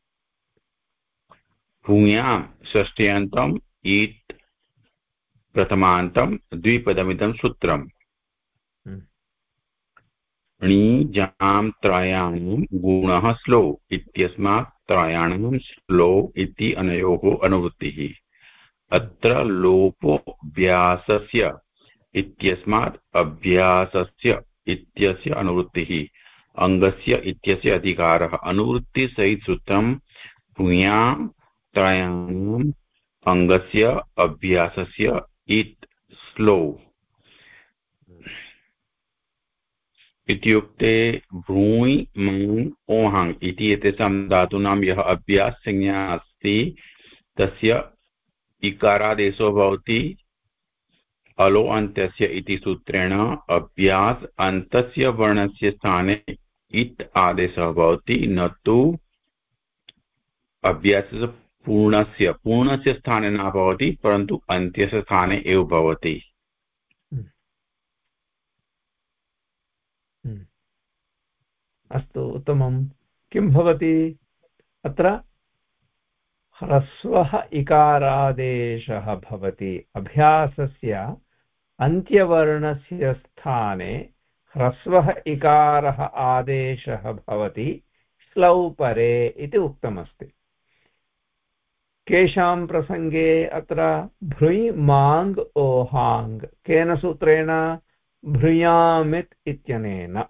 भूयां षष्ट्यन्तम् इत् प्रथमान्तं द्विपदमिदं सूत्रम्। णीजां त्रयाणां गुणः स्लो इत्यस्मात् त्रयाणां स्लो इति अनयोः अनुवृत्तिः। अत्र लोपोऽभ्यासस्य इत्यस्मात् अभ्यासस्य इत्यस्य अनुवृत्तिः। अङ्गस्य इत्यस्य अधिकारः। अनुवृत्तिसहितसूत्रं भूयां त्रयाणाम् अङ्गस्य अभ्यासस्य इत् स्लो। इत्युक्ते भ्रूयि मङ्, ओहाङ् इति एतेषां धातूनां यः अभ्याससंज्ञा अस्ति, तस्य इकारादेशो भवति अलो अन्त्यस्य इति सूत्रेण अभ्यास, अन्तस्य वर्णस्य स्थाने इत् आदेशः भवति, न तु अभ्यासस्य पूर्णस्य पूर्णस्य स्थाने न भवति, परन्तु अन्त्यस्य स्थाने एव भवति। अस्तु उत्तमं। किं भवति? अत्र ह्रस्वः इकारादेशः भवति। अभ्यासस्य अन्त्यवर्णस्य स्थाने ह्रस्वः इकारः आदेशः भवति श्लौ परे इति उक्तमस्ति। केषां प्रसङ्गे अत्र भृञ् माङ् ओहाङ् केन सूत्रेण? भृयामित् इत्यनेन।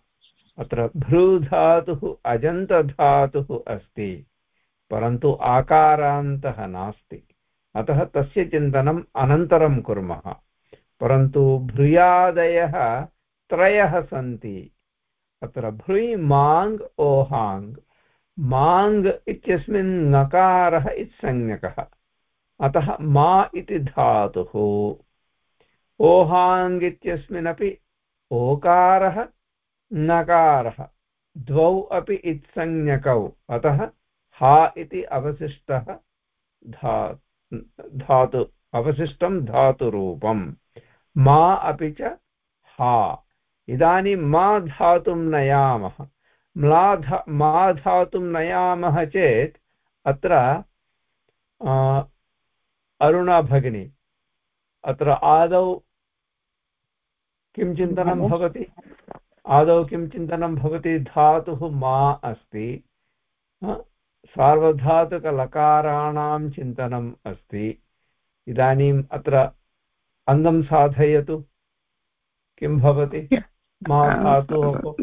अत्र भ्रूधातुः अजन्तधातुः अस्ति, परन्तु आकारान्तः नास्ति। अतः तस्य चिन्तनम् अनन्तरं कुर्मः। परन्तु भ्रूयादयः त्रयः सन्ति। अत्र भ्रूय् माङ् ओहाङ् माङ् इत्यस्मिन् नकारः इत्संज्ञकः। अतः मा इति धातुः। ओहाङ् इत्यस्मिन्नपि ओकारः नकारः। द्वौ अपि इत्संज्ञकौ। अतः हा इति अवशिष्टः धा धातु। अवशिष्टं धातुरूपम्। मा अपि च हा। इदानीं मा धातुं नयामः। म्ला धा मा धातुं नयामः चेत् अत्र अरुणा भगिनी अत्र आदौ किं चिन्तनं भवति? आदौ किं चिन्तनं भवति? धातुः मा अस्ति। सार्वधातुकलकाराणां चिन्तनम् अस्ति। इदानीम् अत्र अङ्गं साधयतु। किं भवति? मा धातु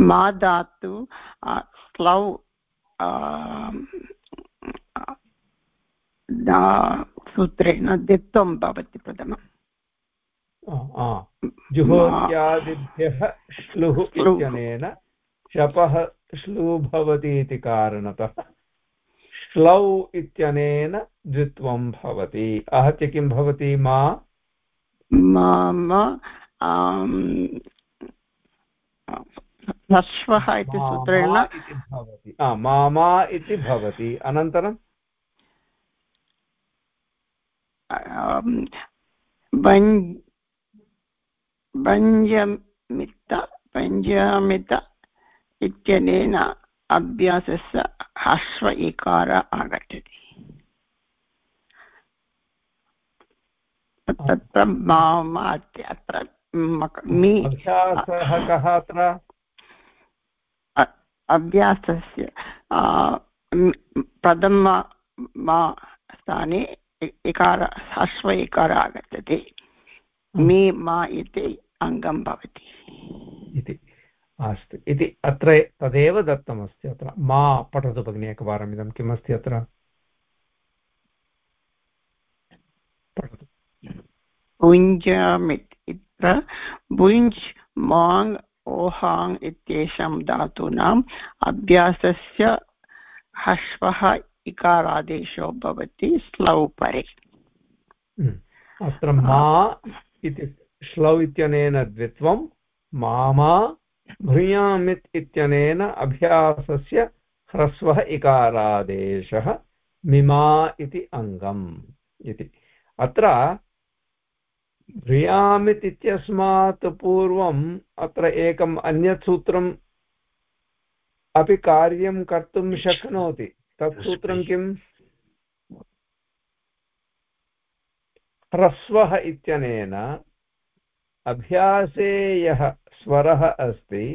मा धातु स्लौ सूत्रेण दित्वं भवति प्रथमम्। जुहोत्यादिभ्यः श्लुः इत्यनेन शपः श्लू भवति इति कारणतः श्लौ इत्यनेन द्वित्वं भवति आहत्य किं भवति मा ह्रस्वः इति सूत्रेण भवति मामा इति भवति अनन्तरं पञ्चमित पञ्चमित इत्यनेन अभ्यासस्य ह्रस्व इकार आगच्छति। तत्र अत्र अभ्यासः कः अत्र? अभ्यासस्य प्रथम स्थाने इकार ह्रस्व इकार आगच्छति। मे मा इति अङ्गं भवति। इति अस्तु। इति अत्र तदेव दत्तमस्ति अत्र। मा पठतु भगिनि एकवारम् इदं किमस्ति अत्र? पठतु। भुञ्जामित् इत्र। भुञ्ज् माङ् ओहाङ् इत्येषां धातूनाम् अभ्यासस्य हश्वः इकारादेशो भवति स्लौ परे अत्र मा इति श्लौ इत्यनेन द्वित्वं, मामा भृयामित् इत्यनेन अभ्यासस्य ह्रस्वः इकारादेशः मिमा इति अङ्गम् इति। अत्र भ्रियामित् इत्यस्मात् पूर्वम् अत्र एकम् अन्यत् सूत्रम् अपि कार्यं कर्तुं शक्नोति। तत् सूत्रं किम्? ह्रस्वः इत्यनेन अभ्यासे यः स्वरः अस्ति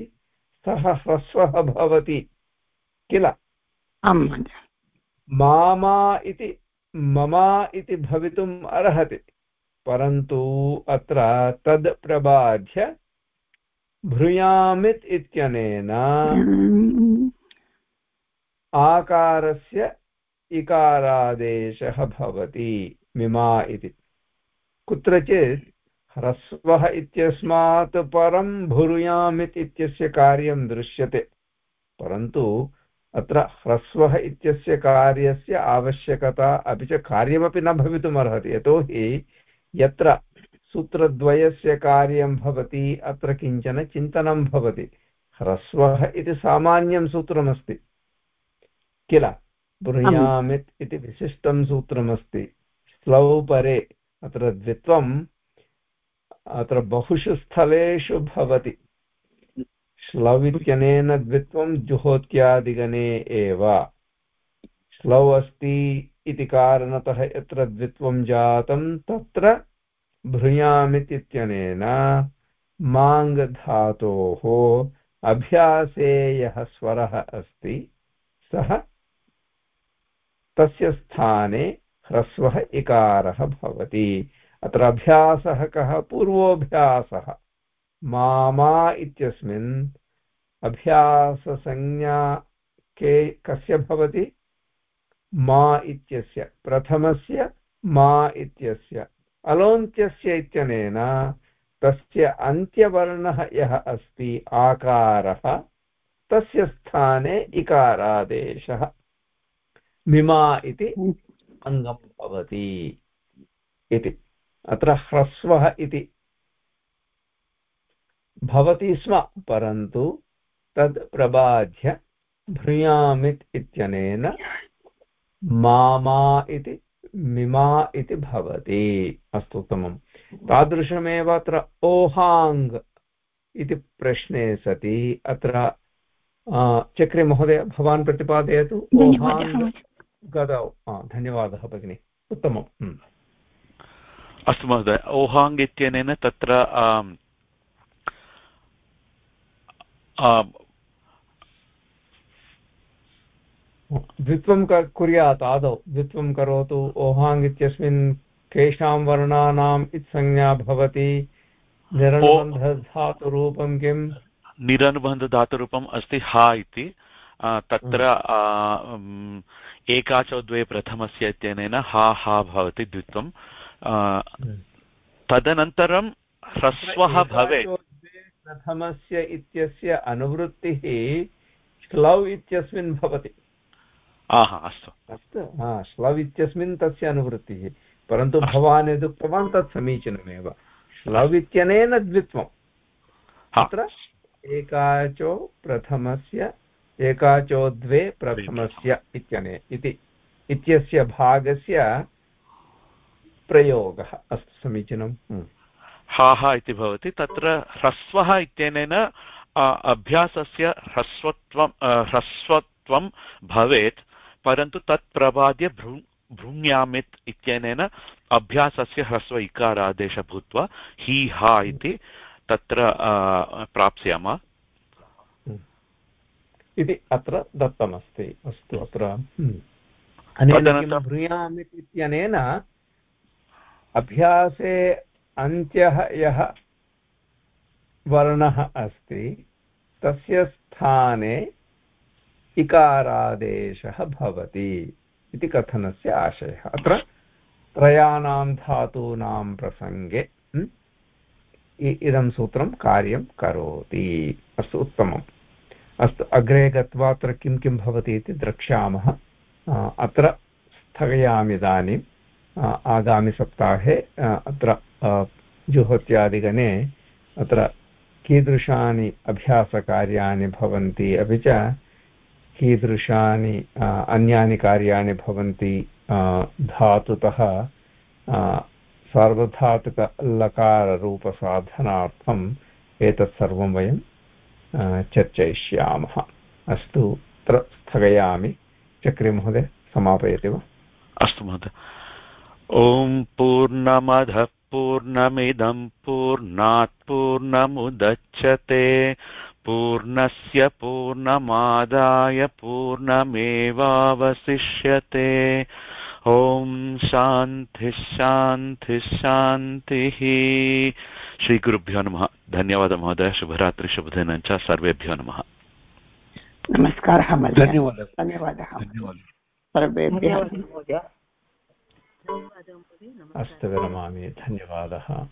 सः ह्रस्वः भवति किल? मामा इति ममा इति भवितुम् अर्हति परन्तु अत्र तद् प्रबाध्य भ्रूयामित् इत्यनेन आकारस्य इकारादेशः भवति मिमा इति। कुत्रचित् ह्रस्वः इत्यस्मात् परं भुरुयामित् इत्यस्य कार्यं दृश्यते। परन्तु अत्र ह्रस्वः इत्यस्य कार्यस्य आवश्यकता अपि च कार्यमपि न भवितुमर्हति। यतोहि यत्र सूत्रद्वयस्य कार्यं भवति अत्र किंचन चिन्तनं भवति। ह्रस्वः इति सामान्यं सूत्रमस्ति। किल? बृह्यामित् इति विशिष्टं सूत्रमस्ति। स्लौ परे अत्र द्वित्वम् अत्र बहुषु स्थलेषु भवति। श्लौ इत्यनेन द्वित्वं जुहोत्यादिगणे एव। श्लौ अस्ति इति कारणतः यत्र द्वित्वं जातं तत्र भृयामित्यनेन माङ् धातोः अभ्यासे यः स्वरः अस्ति सः तस्य स्थाने ह्रस्वः इकारः भवति। अत्र अभ्यासः कः? पूर्वोऽभ्यासः मामा इत्यस्मिन् अभ्याससंज्ञा के कस्य भवति? मा इत्यस्य, प्रथमस्य मा इत्यस्य। अलोन्त्यस्य इत्यनेन तस्य अन्त्यवर्णः यः अस्ति, आकारः, तस्य स्थाने इकारादेशः। मिमा इति अङ्गं भवति इति। अत्र ह्रस्वः इति। भवति स्म परन्तु तद् प्रबाध्य भ्रूयामित् इत्यनेन मामा इति मिमा इति भवति। अस्तु उत्तमम् तादृशमेव अत्र ओहाङ् इति प्रश्ने सति। अत्र चक्रे महोदय भवान् प्रतिपादयतु ओहाङ् गदौ। धन्यवादः भगिनि। उत्तमम्। अस्तु महोदय ओहाङ् इत्यनेन तत्र द्वित्वं कुर्यात् आदौ। द्वित्वं करोतु। ओहाङ् इत्यस्मिन् केषां वर्णानाम् इत्संज्ञा भवति। निरनुबन्धधातुरूपं किम्? निरनुबन्धधातुरूपम् अस्ति हा इति। तत्र एकाचो द्वे प्रथमस्य इत्यनेन हा हा भवति द्वित्वं तदनन्तरं ह्रस्वः भवेत्। प्रथमस्य इत्यस्य अनुवृत्तिः श्लौ इत्यस्मिन् भवति। अस्तु। अस्तु हा श्लव् इत्यस्मिन् तस्य अनुवृत्तिः। परन्तु भवान् यदुक्तवान् तत् समीचीनमेव। श्लव् इत्यनेन द्वित्वम्। अत्र एकाचो प्रथमस्य एकाचो द्वे प्रथमस्य इत्यने। इति इत्यस्य भागस्य प्रयोगः। अस्तु समीचीनं। हा। हा इति भवति। तत्र ह्रस्वः इत्यनेन अभ्यासस्य ह्रस्वत्वं ह्रस्वत्वं भवेत् परन्तु तत् प्रबाद्य भृ भृङ्यामित् इत्यनेन अभ्यासस्य ह्रस्व इकारादेश भूत्वा हि हा इति तत्र प्राप्स्यामः। इति अत्र दत्तमस्ति अस्तु अत्र। हम्म। अनेन भ्रूयामित् इत्यनेन अभ्यासे अन्त्यः यः वर्णः अस्ति तस्य स्थाने इकारादेशः भवति इति कथनस्य आशयः। अत्र त्रयाणां धातूनां प्रसङ्गे इदं सूत्रं कार्यं करोति। अस्तु उत्तमम्। अस्तु, अग्रे गत्वा अत्र किं किं भवति इति द्रक्ष्यामः। अत्र स्थगयामि इदानीम् आगामिसप्ताहे अत्र जुहोत्यादिगणे अत्र कीदृशानि अभ्यासकार्याणि भवन्ति अपि च, कीदृशानि अन्यानि कार्याणि भवन्ति धातुतः सार्वधातुकलकाररूपसाधनार्थम् एतत् सर्वं वयं चर्चयिष्यामः। अस्तु अत्र स्थगयामि। चक्रे महोदय, समापयति वा? अस्तु महोदय। ॐ पूर्णमधः पूर्णमिदं पूर्णात् पूर्णमुदच्छते, पूर्णस्य पूर्णमादाय पूर्णमेवावशिष्यते। ॐ शान्तिः शान्तिः शान्तिः। श्रीगुरुभ्यो नमः। धन्यवादः महोदय। शुभरात्रि। शुभदिनञ्च सर्वेभ्यो नमः। नमस्कारः धन्यवादः। धन्यवादः। अस्तु विरमामि। धन्यवादः।